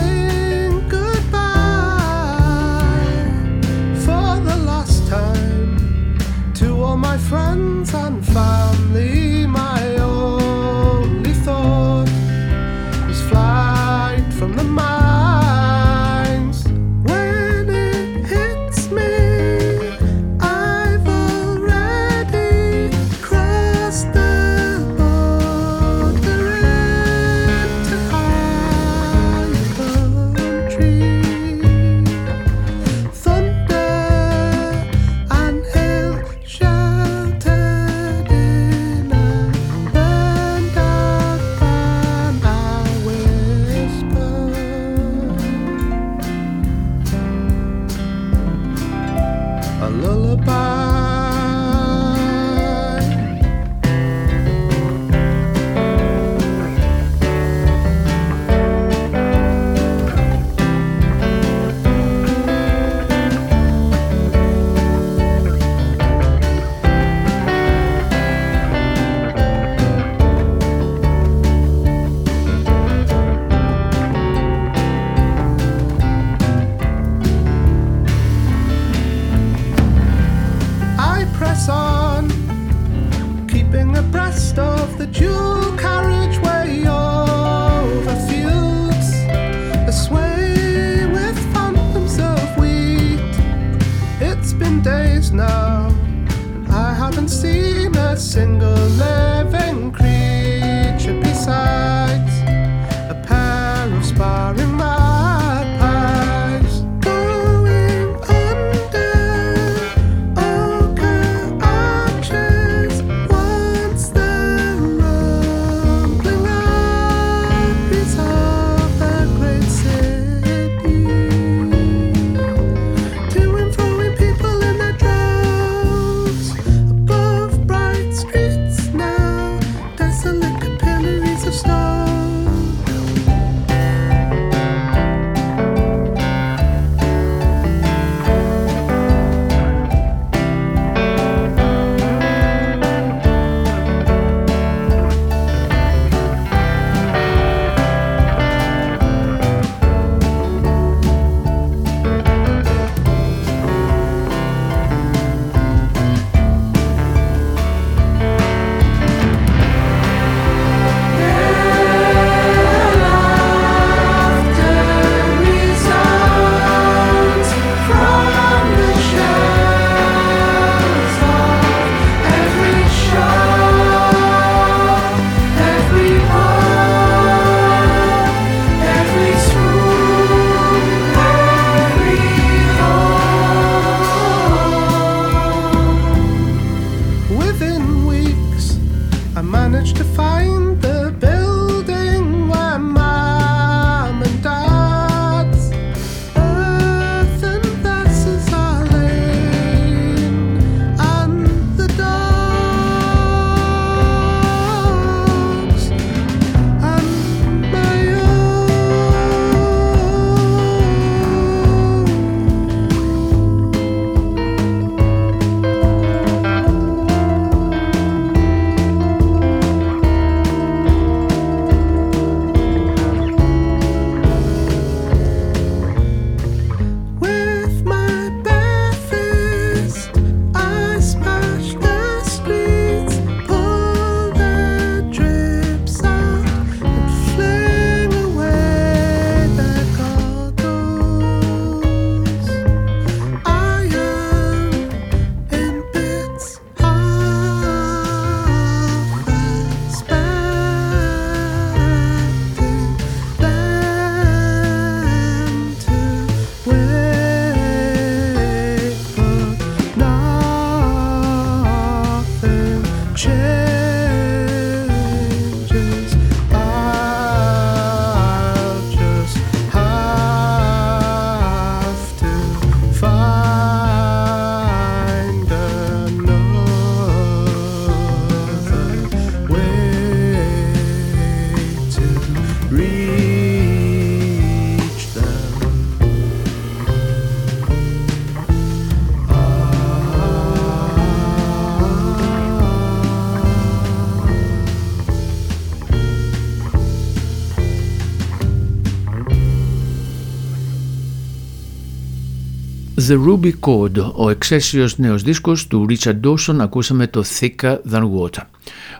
The Ruby Code, ο εξαίσιος νέος δίσκος του Richard Dawson, ακούσαμε το Thicker Than Water.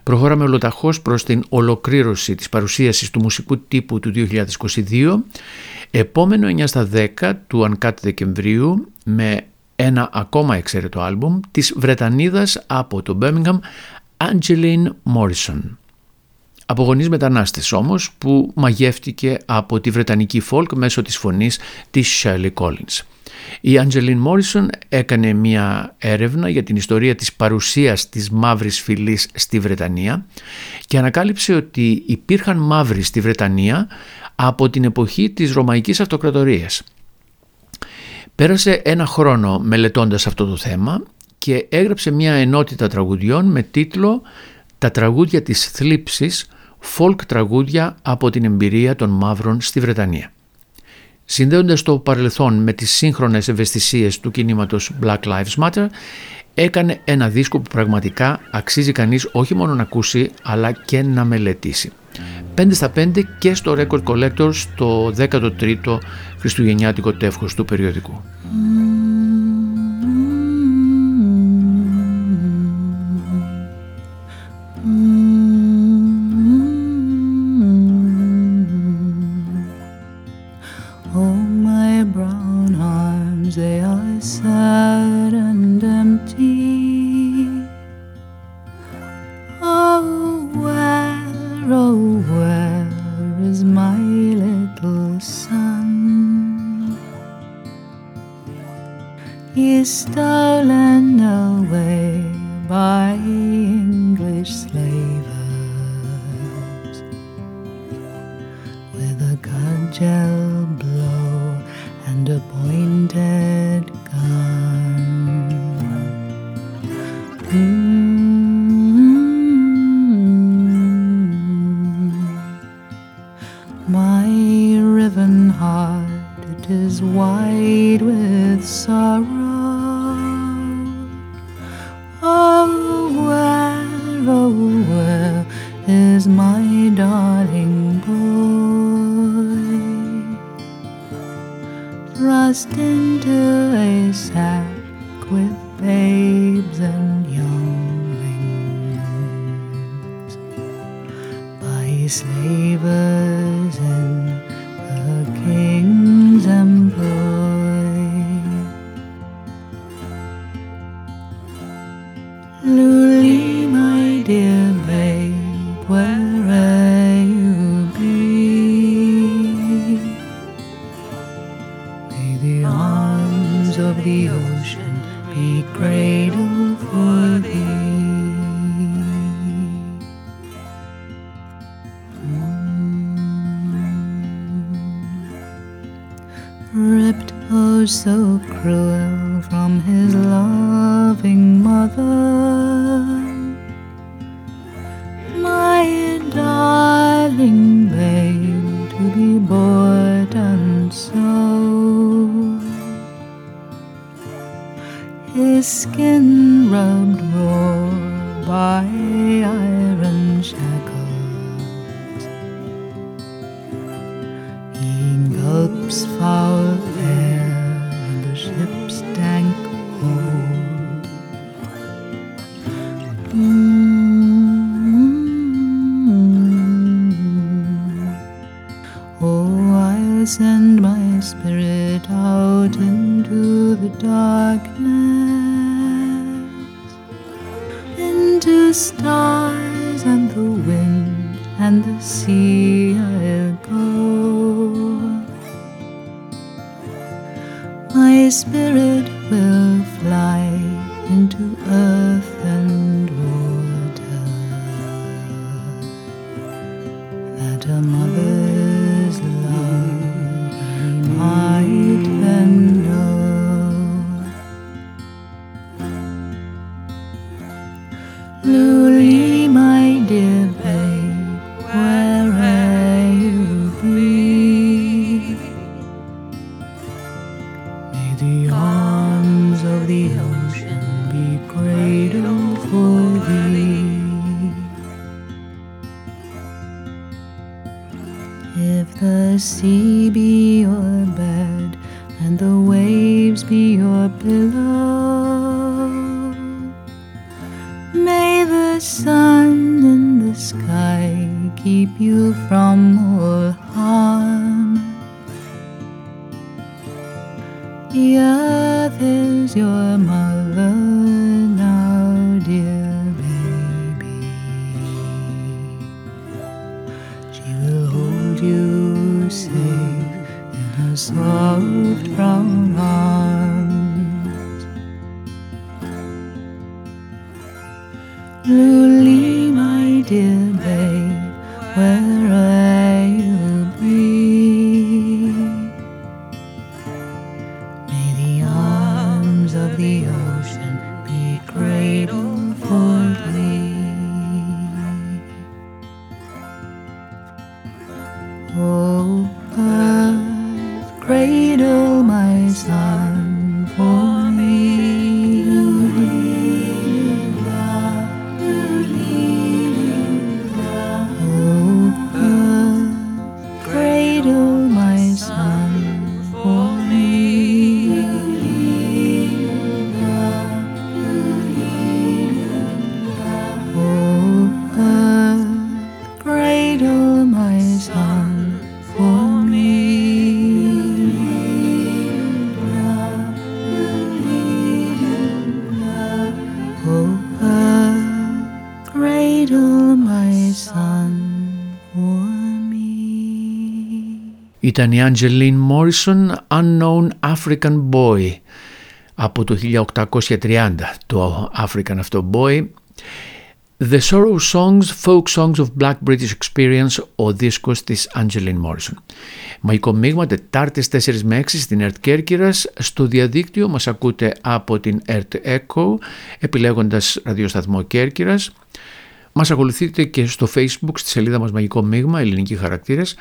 Προχωράμε ολοταχώς προς την ολοκλήρωση της παρουσίασης του μουσικού τύπου του 2022, επόμενο 9 στα 10 του Uncut Δεκεμβρίου με ένα ακόμα εξαίρετο άλμπουμ της Βρετανίδας από το Birmingham Angeline Morrison. Απογονής μετανάστες όμως που μαγεύτηκε από τη Βρετανική folk μέσω της φωνής της Shirley Collins. Η Angeline Morrison έκανε μια έρευνα για την ιστορία της παρουσίας της μαύρης φυλής στη Βρετανία και ανακάλυψε ότι υπήρχαν μαύροι στη Βρετανία από την εποχή της Ρωμαϊκής Αυτοκρατορίας. Πέρασε ένα χρόνο μελετώντας αυτό το θέμα και έγραψε μια ενότητα τραγουδιών με τίτλο «Τα τραγούδια της θλίψης, folk τραγούδια από την εμπειρία των μαύρων στη Βρετανία». Συνδέοντας το παρελθόν με τις σύγχρονες ευαισθησίες του κινήματος Black Lives Matter, έκανε ένα δίσκο που πραγματικά αξίζει κανείς όχι μόνο να ακούσει, αλλά και να μελετήσει. 5 στα 5 και στο Record Collector στο 13ο Χριστουγεννιάτικο τεύχος του περιοδικού. Brown arms, they are sad and empty. Oh, where, oh, where is my little son? He's stolen away by English slavers with a cudgel Ήταν η Angeline Morrison Unknown African Boy από το 1830 το African αυτό Boy The Sorrow Songs, Folk Songs of Black British Experience, ο δίσκος της Angeline Morrison. Μαγικό μείγμα Τετάρτες 4 με 6 στην ΕΡΤ Κέρκυρας. Στο διαδίκτυο μας ακούτε από την ΕΡΤ Echo επιλέγοντας ραδιοσταθμό Κέρκυρας. Μας ακολουθείτε και στο facebook στη σελίδα μας Μαγικό Μείγμα, ελληνικοί χαρακτήρες.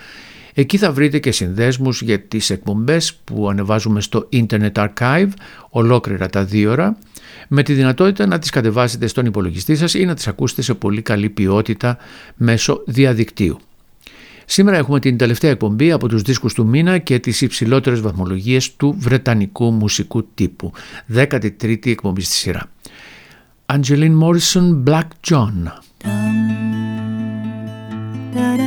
Εκεί θα βρείτε και συνδέσμους για τις εκπομπές που ανεβάζουμε στο Internet Archive, ολόκληρα τα δύο ώρα, με τη δυνατότητα να τις κατεβάσετε στον υπολογιστή σας ή να τις ακούσετε σε πολύ καλή ποιότητα μέσω διαδικτύου. Σήμερα έχουμε την τελευταία εκπομπή από τους δίσκους του μήνα και τις υψηλότερες βαθμολογίες του βρετανικού μουσικού τύπου. 13η εκπομπή στη σειρά. Angeline Morrison Black John. Black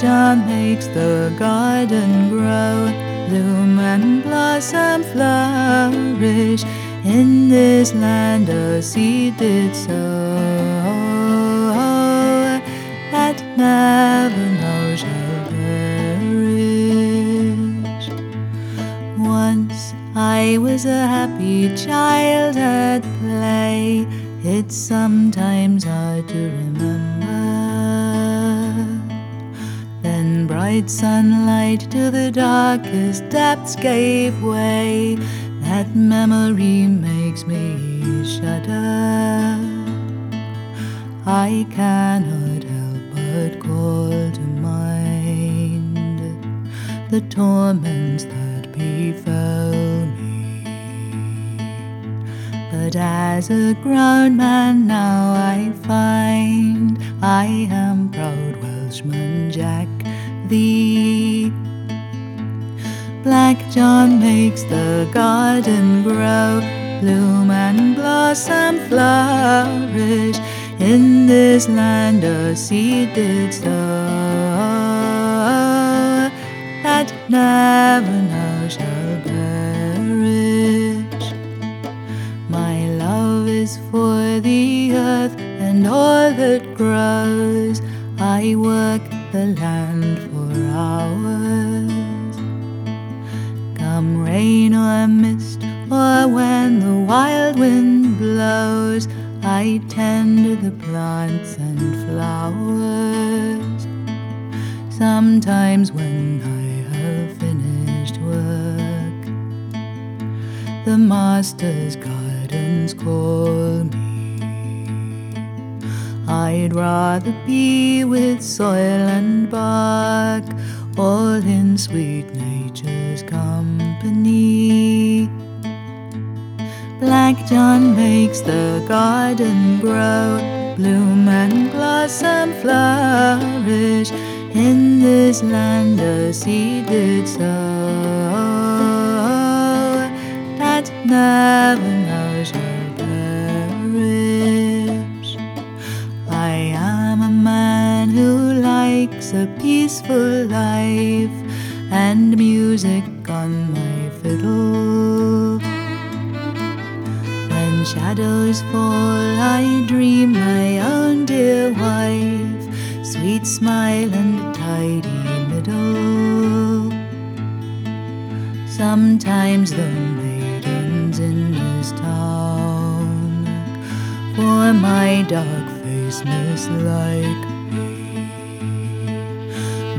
John makes the garden grow, bloom and blossom flourish. In this land a seed did sow never no shall perish. Once I was a happy child at play. It's sometimes hard to remember. Then bright sunlight to the darkest depths gave way. That memory makes me shudder. I cannot help but call to mind the torments that befell me. But as a grown man now I find I am proud Jack thee. Black John makes the garden grow, bloom and blossom flourish. In this land a seed did sow that never now shall perish. My love is for the earth and all that grows. I work the land for hours. Come rain or mist, or when the wild wind blows, I tend the plants and flowers. Sometimes when I have finished work, the master's gardens call me. I'd rather be with soil and bark, all in sweet nature's company. Black John makes the garden grow, bloom and blossom flourish. In this land a seed did sow that never likes a peaceful life and music on my fiddle. When shadows fall, I dream my own dear wife, sweet smile and tidy middle. Sometimes the maidens in this town for my dark face mislike.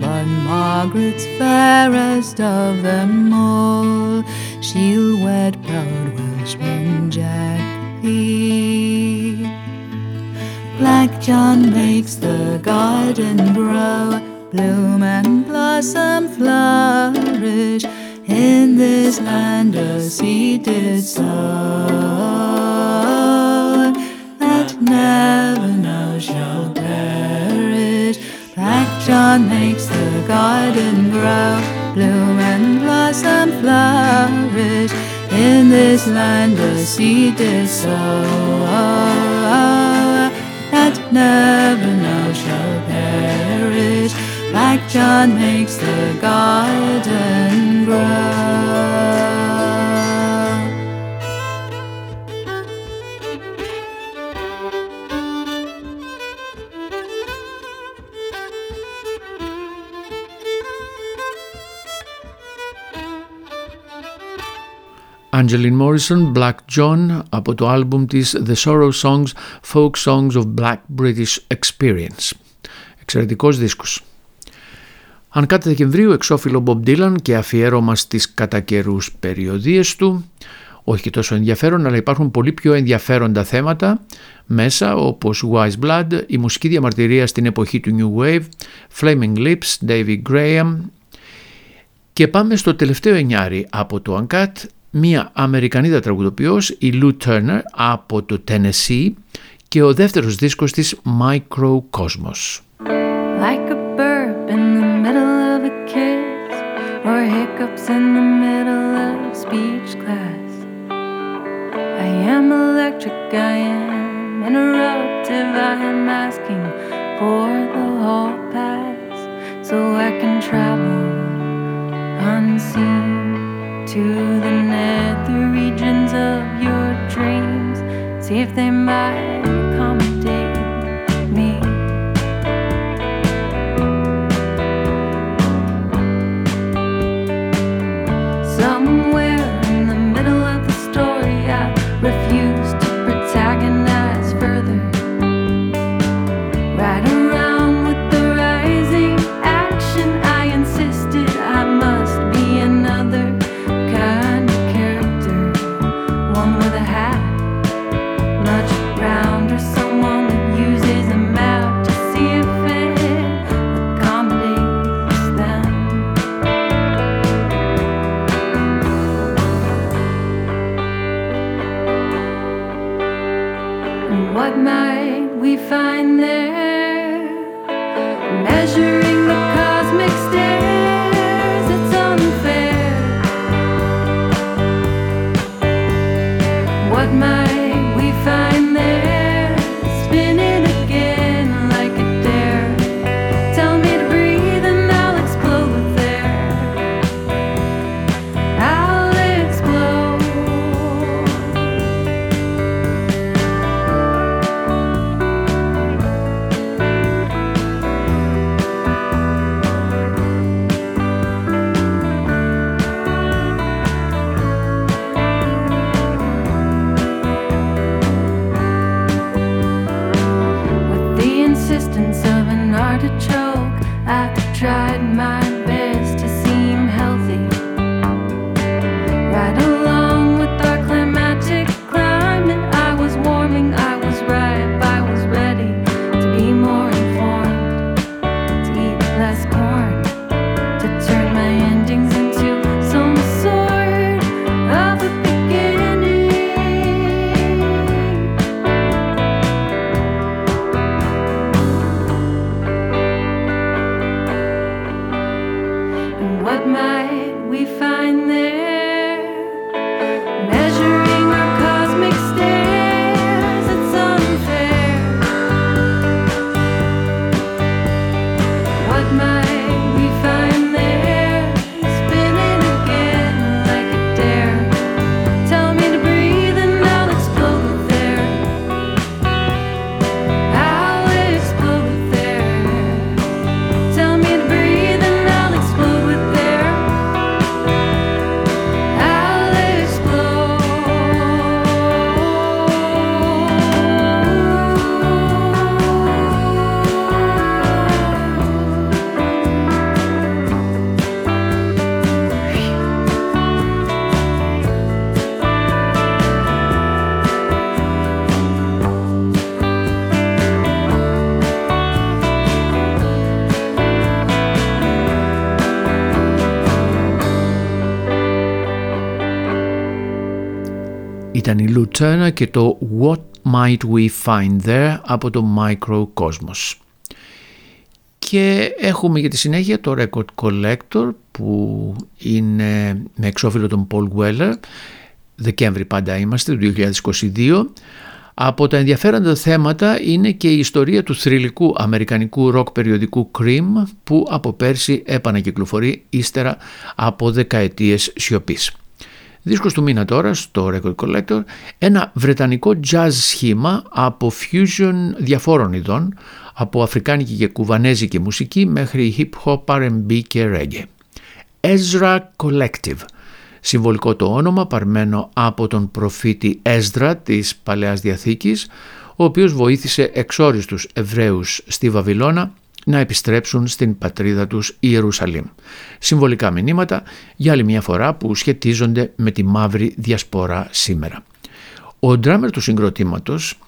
But Margaret's fairest of them all, she'll wed proud Welshman Jack P. Black John makes the garden grow, bloom and blossom flourish. In this land a seed did sow that never now shall perish. Black John makes the garden grow, bloom and blossom flourish. In this land a seed did sow that never now shall perish. Black John makes the garden grow. Angeline Morrison, Black John από το άλμπουμ της The Sorrow Songs Folk Songs of Black British Experience. Εξαιρετικός δίσκος. Αν κάτι Δεκεμβρίου εξώφυλλο Bob Dylan και αφιέρωμα στις κατά καιρούς περιοδίες του, όχι και τόσο ενδιαφέρον, αλλά υπάρχουν πολύ πιο ενδιαφέροντα θέματα μέσα όπως Wise Blood, η μουσική διαμαρτυρία στην εποχή του New Wave, Flaming Lips, David Graham και πάμε στο τελευταίο εννιάρι από το Uncut, μία Αμερικανίδα τραγουδοποιός, η Lou Turner από το Tennessee και ο δεύτερος δίσκος της Microcosmos. Ήταν η Lou Turner και το What Might We Find There από το Microcosmos. Και έχουμε για τη συνέχεια το Record Collector που είναι με εξώφυλλο τον Paul Weller. Δεκέμβρη πάντα είμαστε, το 2022. Από τα ενδιαφέροντα θέματα είναι και η ιστορία του θρηλυκού αμερικανικού ροκ περιοδικού Cream που από πέρσι επανακυκλοφορεί ύστερα από δεκαετίες σιωπής. Δίσκος του μήνα τώρα στο Record Collector ένα βρετανικό jazz σχήμα από fusion διαφόρων ειδών από αφρικάνικη και κουβανέζικη μουσική μέχρι hip hop, R&B και reggae. Ezra Collective Συμβολικό το όνομα παρμένο από τον προφήτη Έσδρα της Παλαιάς Διαθήκης, ο οποίος βοήθησε εξόριστους Εβραίους στη Βαβυλώνα να επιστρέψουν στην πατρίδα τους Ιερουσαλήμ. Συμβολικά μηνύματα για άλλη μια φορά που σχετίζονται με τη μαύρη διασπορά σήμερα. Ο ντράμερ του συγκροτήματος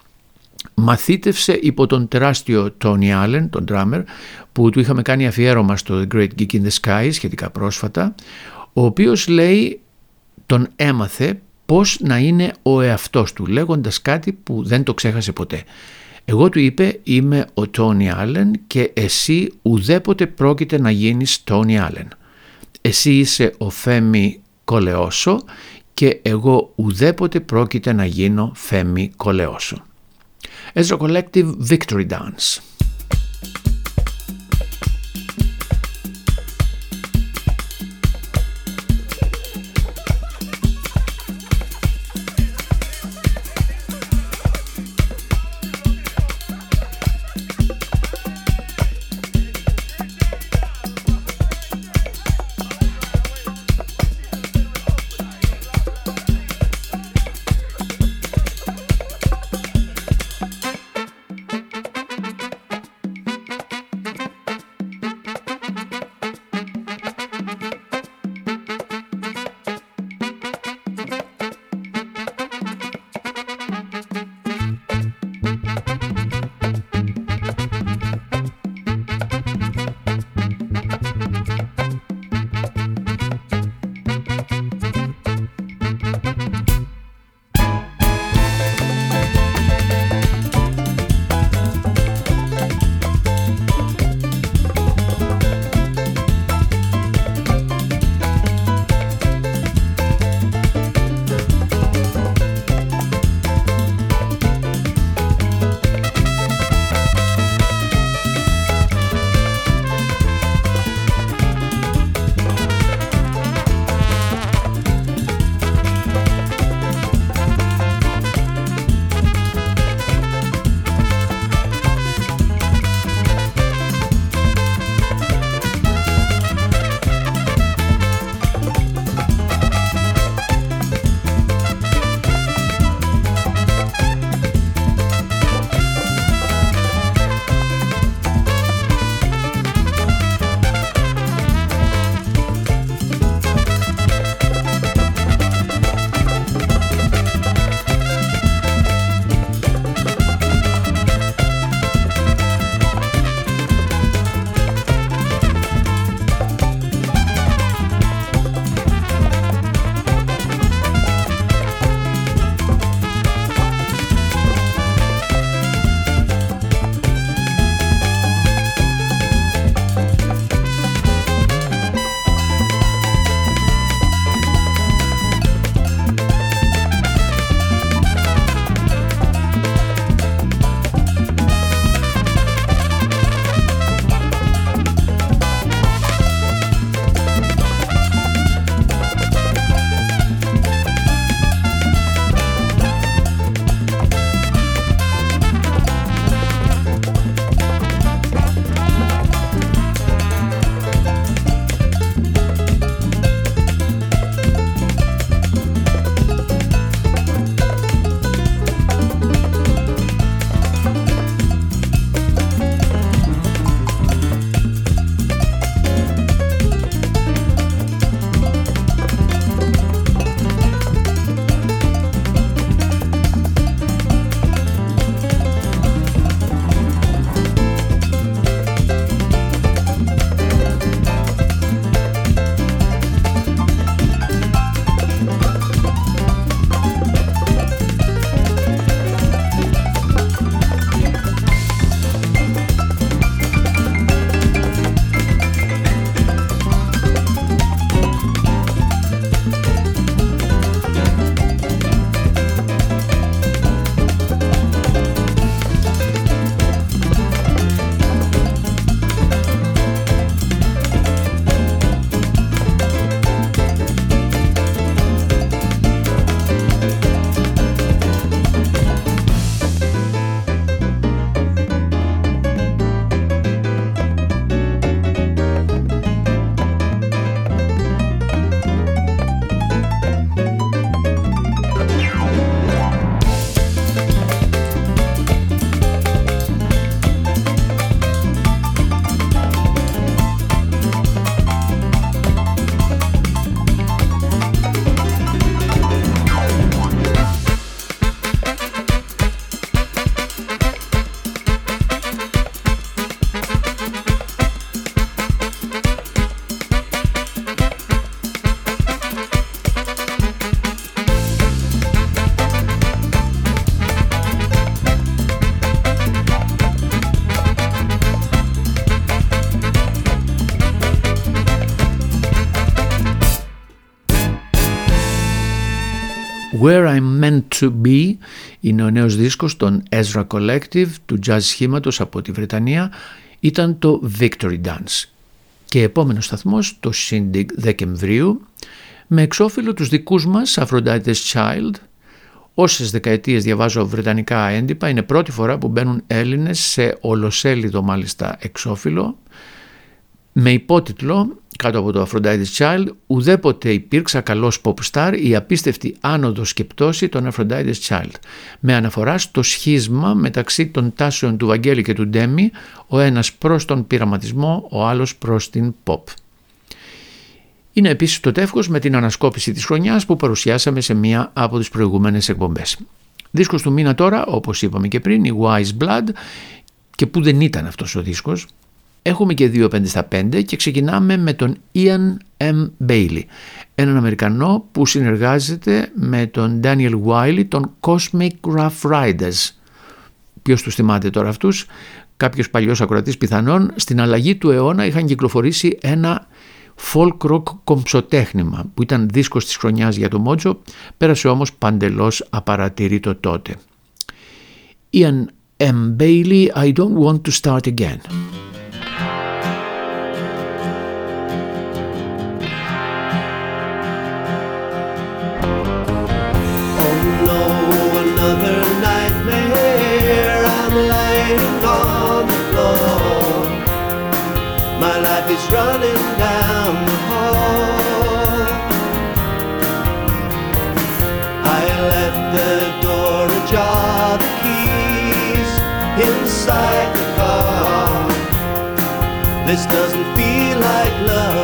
μαθήτευσε υπό τον τεράστιο Τόνι Allen, τον ντράμερ, που του είχαμε κάνει αφιέρωμα στο The Great Geek in the Sky σχετικά πρόσφατα, ο οποίος λέει τον έμαθε πώς να είναι ο εαυτός του λέγοντας κάτι που δεν το ξέχασε ποτέ. Εγώ του είπε είμαι ο Τόνι Άλεν και εσύ ουδέποτε πρόκειται να γίνεις Τόνι Άλεν. Εσύ είσαι ο Φέμι Κολεόσο και εγώ ουδέποτε πρόκειται να γίνω Φέμι Κολεόσο. Ezra Collective Victory Dance Where I'm Meant to Be είναι ο νέος δίσκος των Ezra Collective του jazz σχήματος από τη Βρετανία. Ήταν το Victory Dance. Και επόμενος σταθμός το Shindig Δεκεμβρίου με εξώφυλλο τους δικούς μας Aphrodite's Child. Όσες δεκαετίες διαβάζω βρετανικά έντυπα είναι πρώτη φορά που μπαίνουν Έλληνες σε ολοσέλιδο μάλιστα εξώφυλλο με υπότιτλο κάτω από το Aphrodite's Child ουδέποτε υπήρξα καλός pop star η απίστευτη άνοδος και πτώση των Aphrodite's Child με αναφορά στο σχίσμα μεταξύ των τάσεων του Βαγγέλη και του Ντέμι ο ένας προς τον πειραματισμό ο άλλος προς την pop. Είναι επίσης το τεύχος με την ανασκόπηση της χρονιάς που παρουσιάσαμε σε μία από τις προηγούμενες εκπομπές. Δίσκος του μήνα τώρα, όπως είπαμε και πριν, η Wise Blood και που δεν ήταν αυτός ο δίσκος. Έχουμε και δύο 5 στα 5 και ξεκινάμε με τον Ian M. Bailey, έναν Αμερικανό που συνεργάζεται με τον Daniel Wiley, τον Cosmic Rough Riders. Ποιος τους θυμάται τώρα αυτούς, κάποιος παλιός ακροατής πιθανόν, στην αλλαγή του αιώνα είχαν κυκλοφορήσει ένα folk rock κομψοτέχνημα που ήταν δίσκος της χρονιάς για το Μότζο, πέρασε όμως παντελώς απαρατηρήτο τότε. Ian M. Bailey, I don't want to start again. My running down the hall. I left the door ajar, the keys inside the car. This doesn't feel like love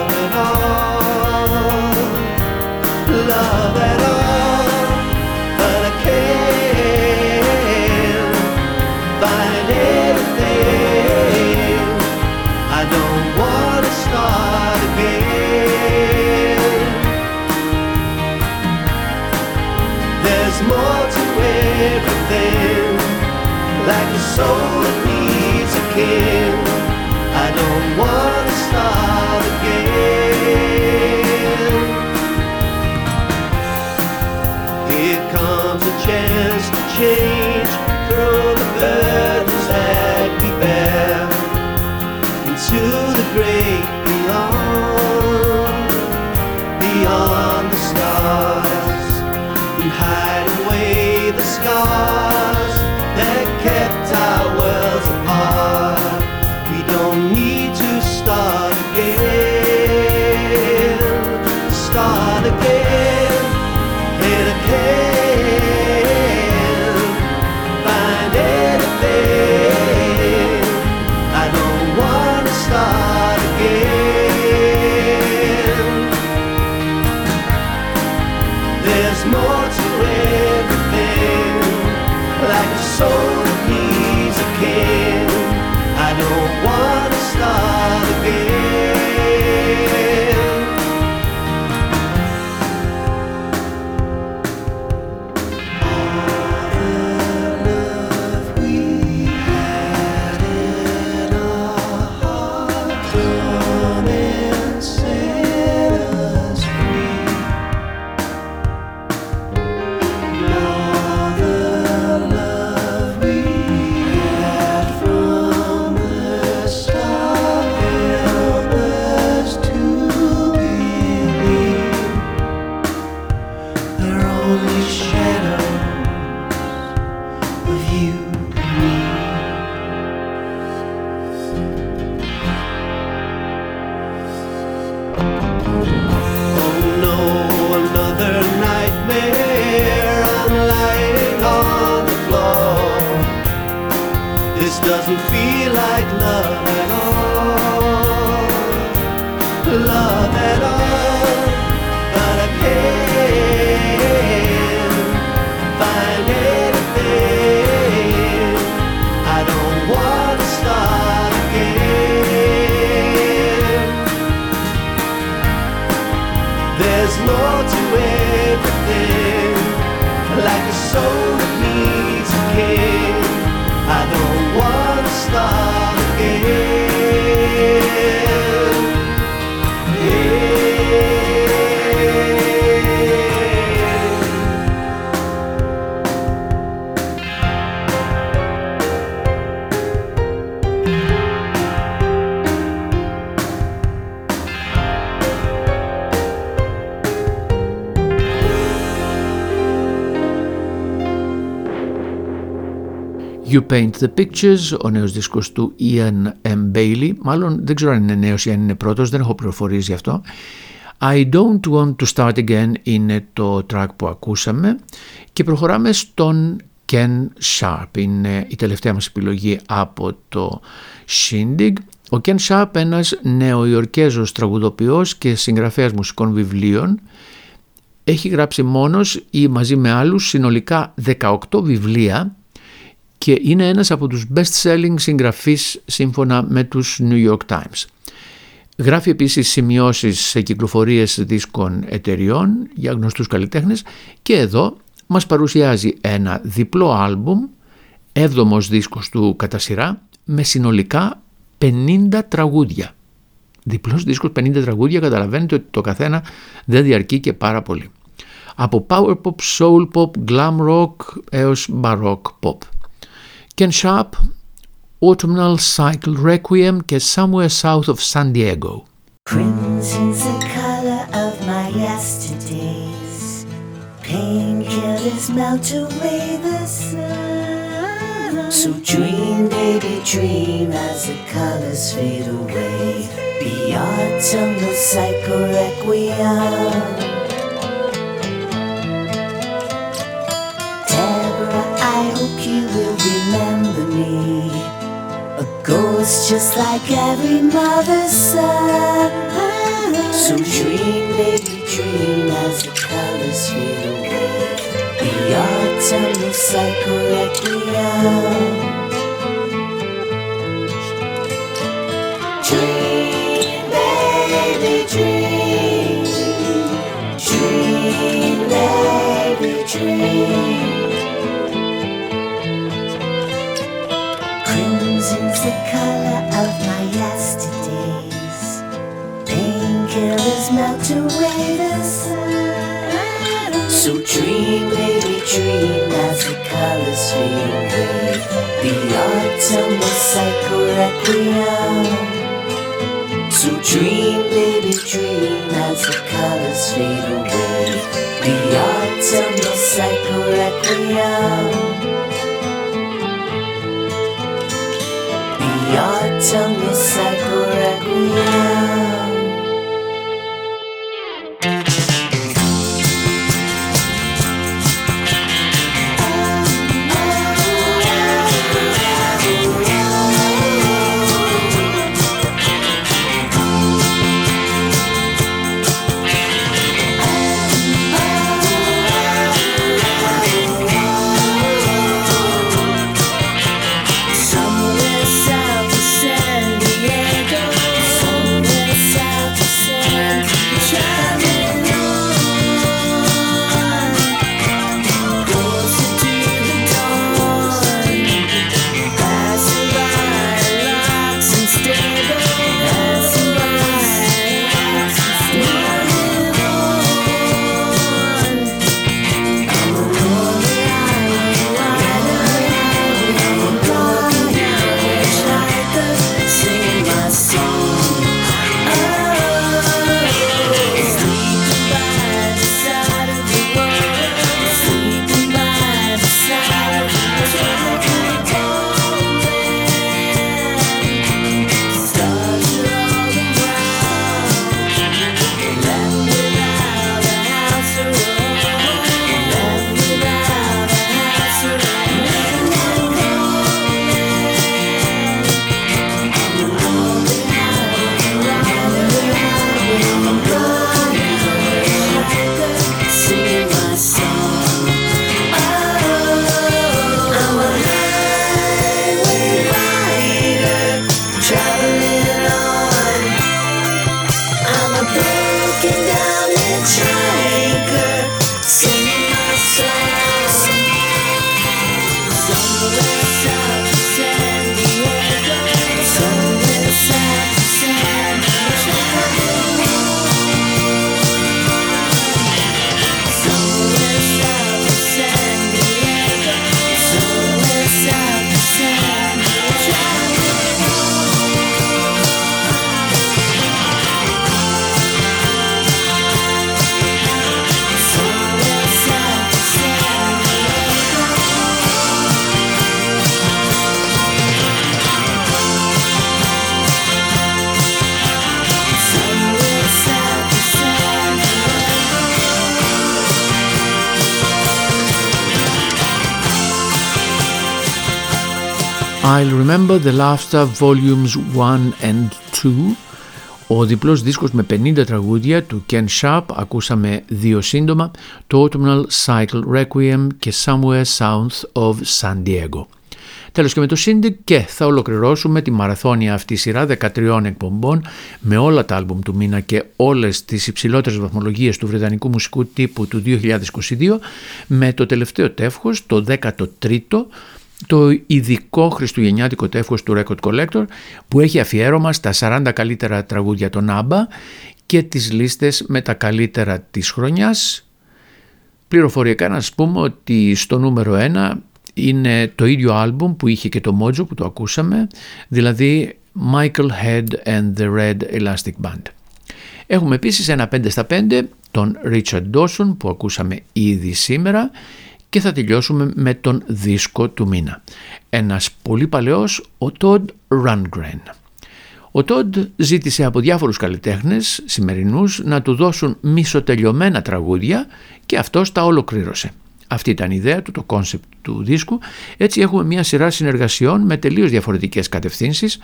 change through the burdens that we bear into the great beyond, beyond the stars, and hide away the scars that kept doesn't feel like love at all. Love at all. You Paint the Pictures, ο νέος δίσκος του Ian M. Bailey, μάλλον δεν ξέρω αν είναι νέος ή αν είναι πρώτος, δεν έχω πληροφορίες γι' αυτό. I Don't Want To Start Again είναι το track που ακούσαμε και προχωράμε στον Ken Sharp, είναι η τελευταία μας επιλογή από το Shindig. Ο Ken Sharp ένας νεοϊορκέζος τραγουδοποιός και συγγραφέας μουσικών βιβλίων έχει γράψει μόνος ή μαζί με άλλους συνολικά 18 βιβλία και είναι ένας από τους best-selling συγγραφείς σύμφωνα με τους New York Times. Γράφει επίσης σημειώσεις σε κυκλοφορίες δίσκων εταιριών για γνωστούς καλλιτέχνες και εδώ μας παρουσιάζει ένα διπλό άλμπουμ, έβδομος δίσκος του κατά σειρά, με συνολικά 50 τραγούδια. Διπλός δίσκος 50 τραγούδια καταλαβαίνετε ότι το καθένα δεν διαρκεί και πάρα πολύ. Από power pop, soul pop, glam rock έως baroque pop. Ken Sharp, Autumnal Cycle Requiem και Somewhere South of San Diego. Crimson's the color of my yesterdays. Painkillers melt away the sun. So dream, baby, dream as the colors fade away. Be autumnal cycle requiem. Ghost just like every mother's son. So dream, baby, dream as the colors fade away. The autumnal cycle requiem. Dream, baby, dream. Dream, baby, dream. The color of my yesterdays. Painkillers melt away the sun. So dream, baby, dream as the colors fade away. The autumnal cycle requiem. So dream, baby, dream as the colors fade away. The autumnal cycle requiem. Your tongue is like a raccoon Remember the Laughter Volumes 1 and 2 ο διπλός δίσκος με 50 τραγούδια του Ken Sharp ακούσαμε δύο σύντομα το Autumnal Cycle Requiem και Somewhere South of San Diego. Τέλος και με το Cindy και θα ολοκληρώσουμε τη μαραθώνια αυτή σειρά 13 εκπομπών με όλα τα άλμπουμ του μήνα και όλες τις υψηλότερες βαθμολογίες του βρετανικού μουσικού τύπου του 2022 με το τελευταίο τεύχος, το 13ο το ειδικό χριστουγεννιάτικο τεύχος του Record Collector που έχει αφιέρωμα στα 40 καλύτερα τραγούδια των ABBA και τις λίστες με τα καλύτερα της χρονιάς. Πληροφοριακά να σας πούμε ότι στο νούμερο 1 είναι το ίδιο άλμπουμ που είχε και το Mojo που το ακούσαμε, δηλαδή Michael Head and the Red Elastic Band. Έχουμε επίσης ένα 5 στα 5 τον Richard Dawson που ακούσαμε ήδη σήμερα και θα τελειώσουμε με τον δίσκο του μήνα. Ένας πολύ παλαιός, ο Todd Rundgren. Ο Todd ζήτησε από διάφορους καλλιτέχνες σημερινούς να του δώσουν μισοτελειωμένα τραγούδια και αυτός τα ολοκλήρωσε. Αυτή ήταν η ιδέα του, το concept του δίσκου. Έτσι έχουμε μια σειρά συνεργασιών με τελείως διαφορετικές κατευθύνσεις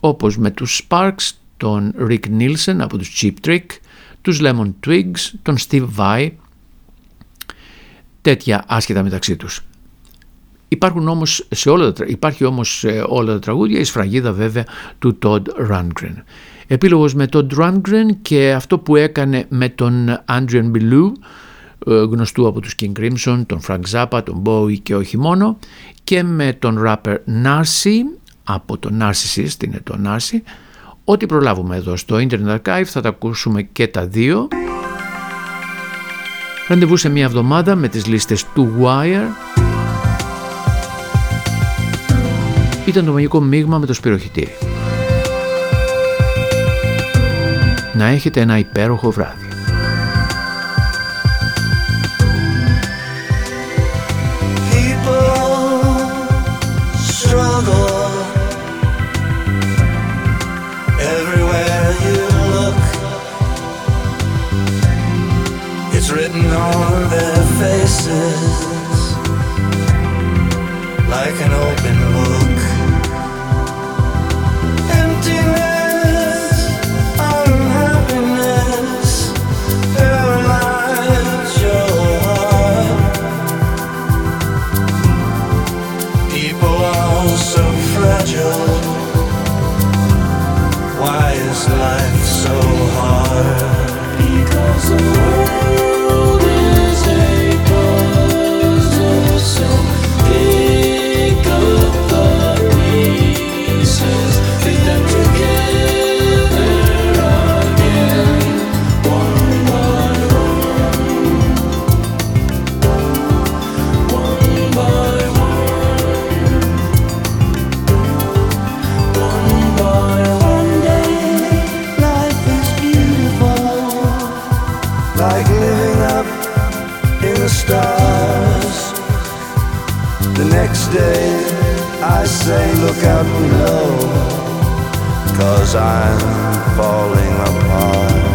όπως με τους Sparks, τον Rick Nielsen από τους Cheap Trick, τους Lemon Twigs, τον Steve Vai τέτοια άσχετα μεταξύ τους. Υπάρχουν όμως σε όλα τα, υπάρχει όμως σε όλα τα τραγούδια η σφραγίδα βέβαια του Todd Rundgren. Επίλογος με Todd Rundgren και αυτό που έκανε με τον Adrian Belew, ε, γνωστού από τους King Crimson, τον Frank Zappa, τον Bowie και όχι μόνο, και με τον rapper Narcy, από τον Narcissist είναι το Narcy, ό,τι προλάβουμε εδώ στο Internet Archive θα τα ακούσουμε και τα δύο. Ραντεβού σε μία εβδομάδα με τις λίστες του Wire. Ήταν το μαγικό μείγμα με το σπυροχητήρι. Να έχετε ένα υπέροχο βράδυ. On their faces. Like an open look out below, cause I'm falling apart.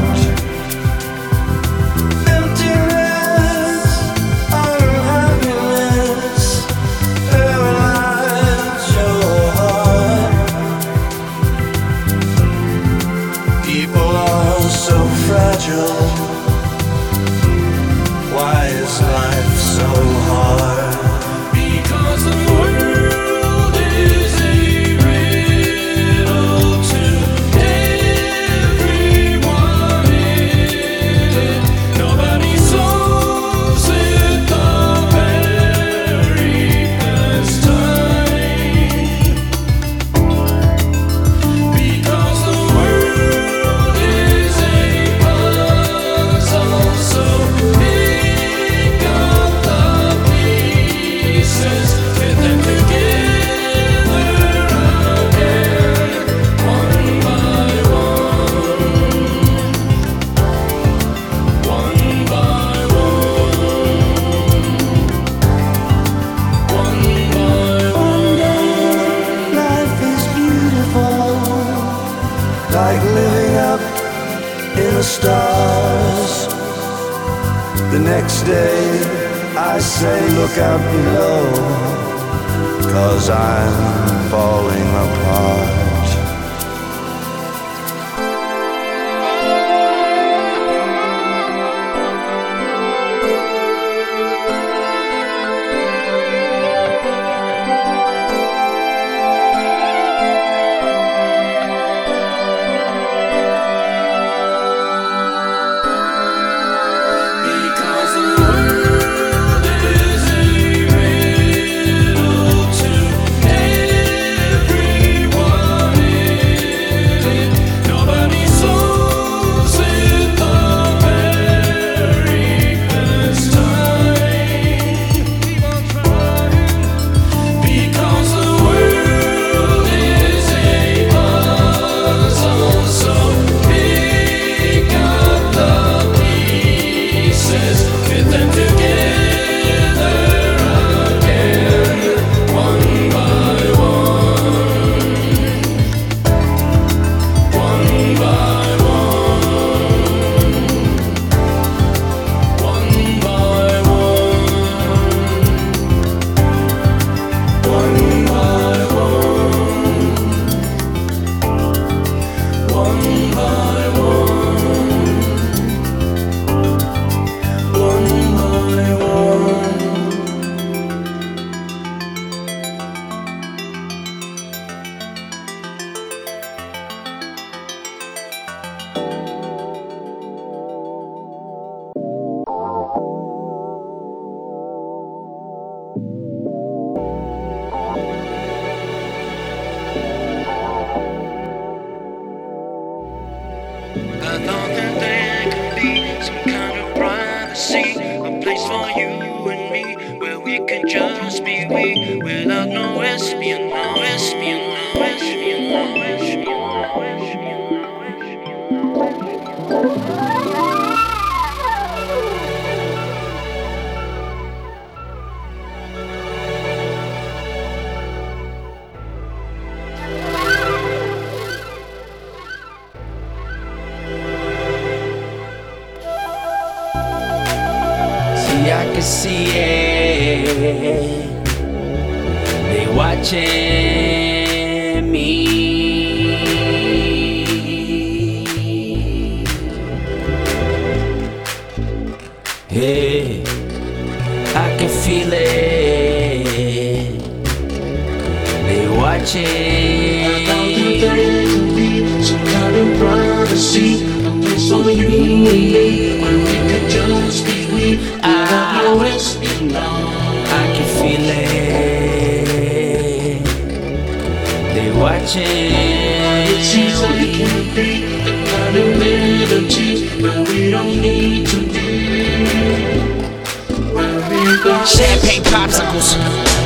Popsicles,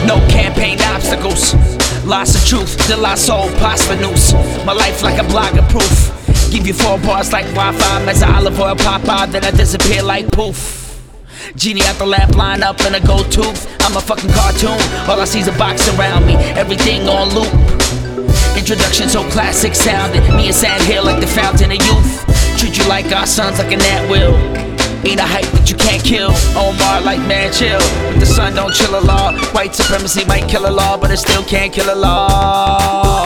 no campaign obstacles. Lots of truth till I sold pasta noose. My life like a blogger proof. Give you four bars like Wi-Fi, as olive oil pop out, then I disappear like poof. Genie at the lamp line up in a gold tooth. I'm a fucking cartoon. All I see is a box around me. Everything on loop. Introduction so classic sounding. Me and Sand Hill like the fountain of youth. Treat you like our sons like an at will. Ain't a hype that you can't kill. Omar like man chill. But the sun don't chill a law. White supremacy might kill a law, but it still can't kill a law.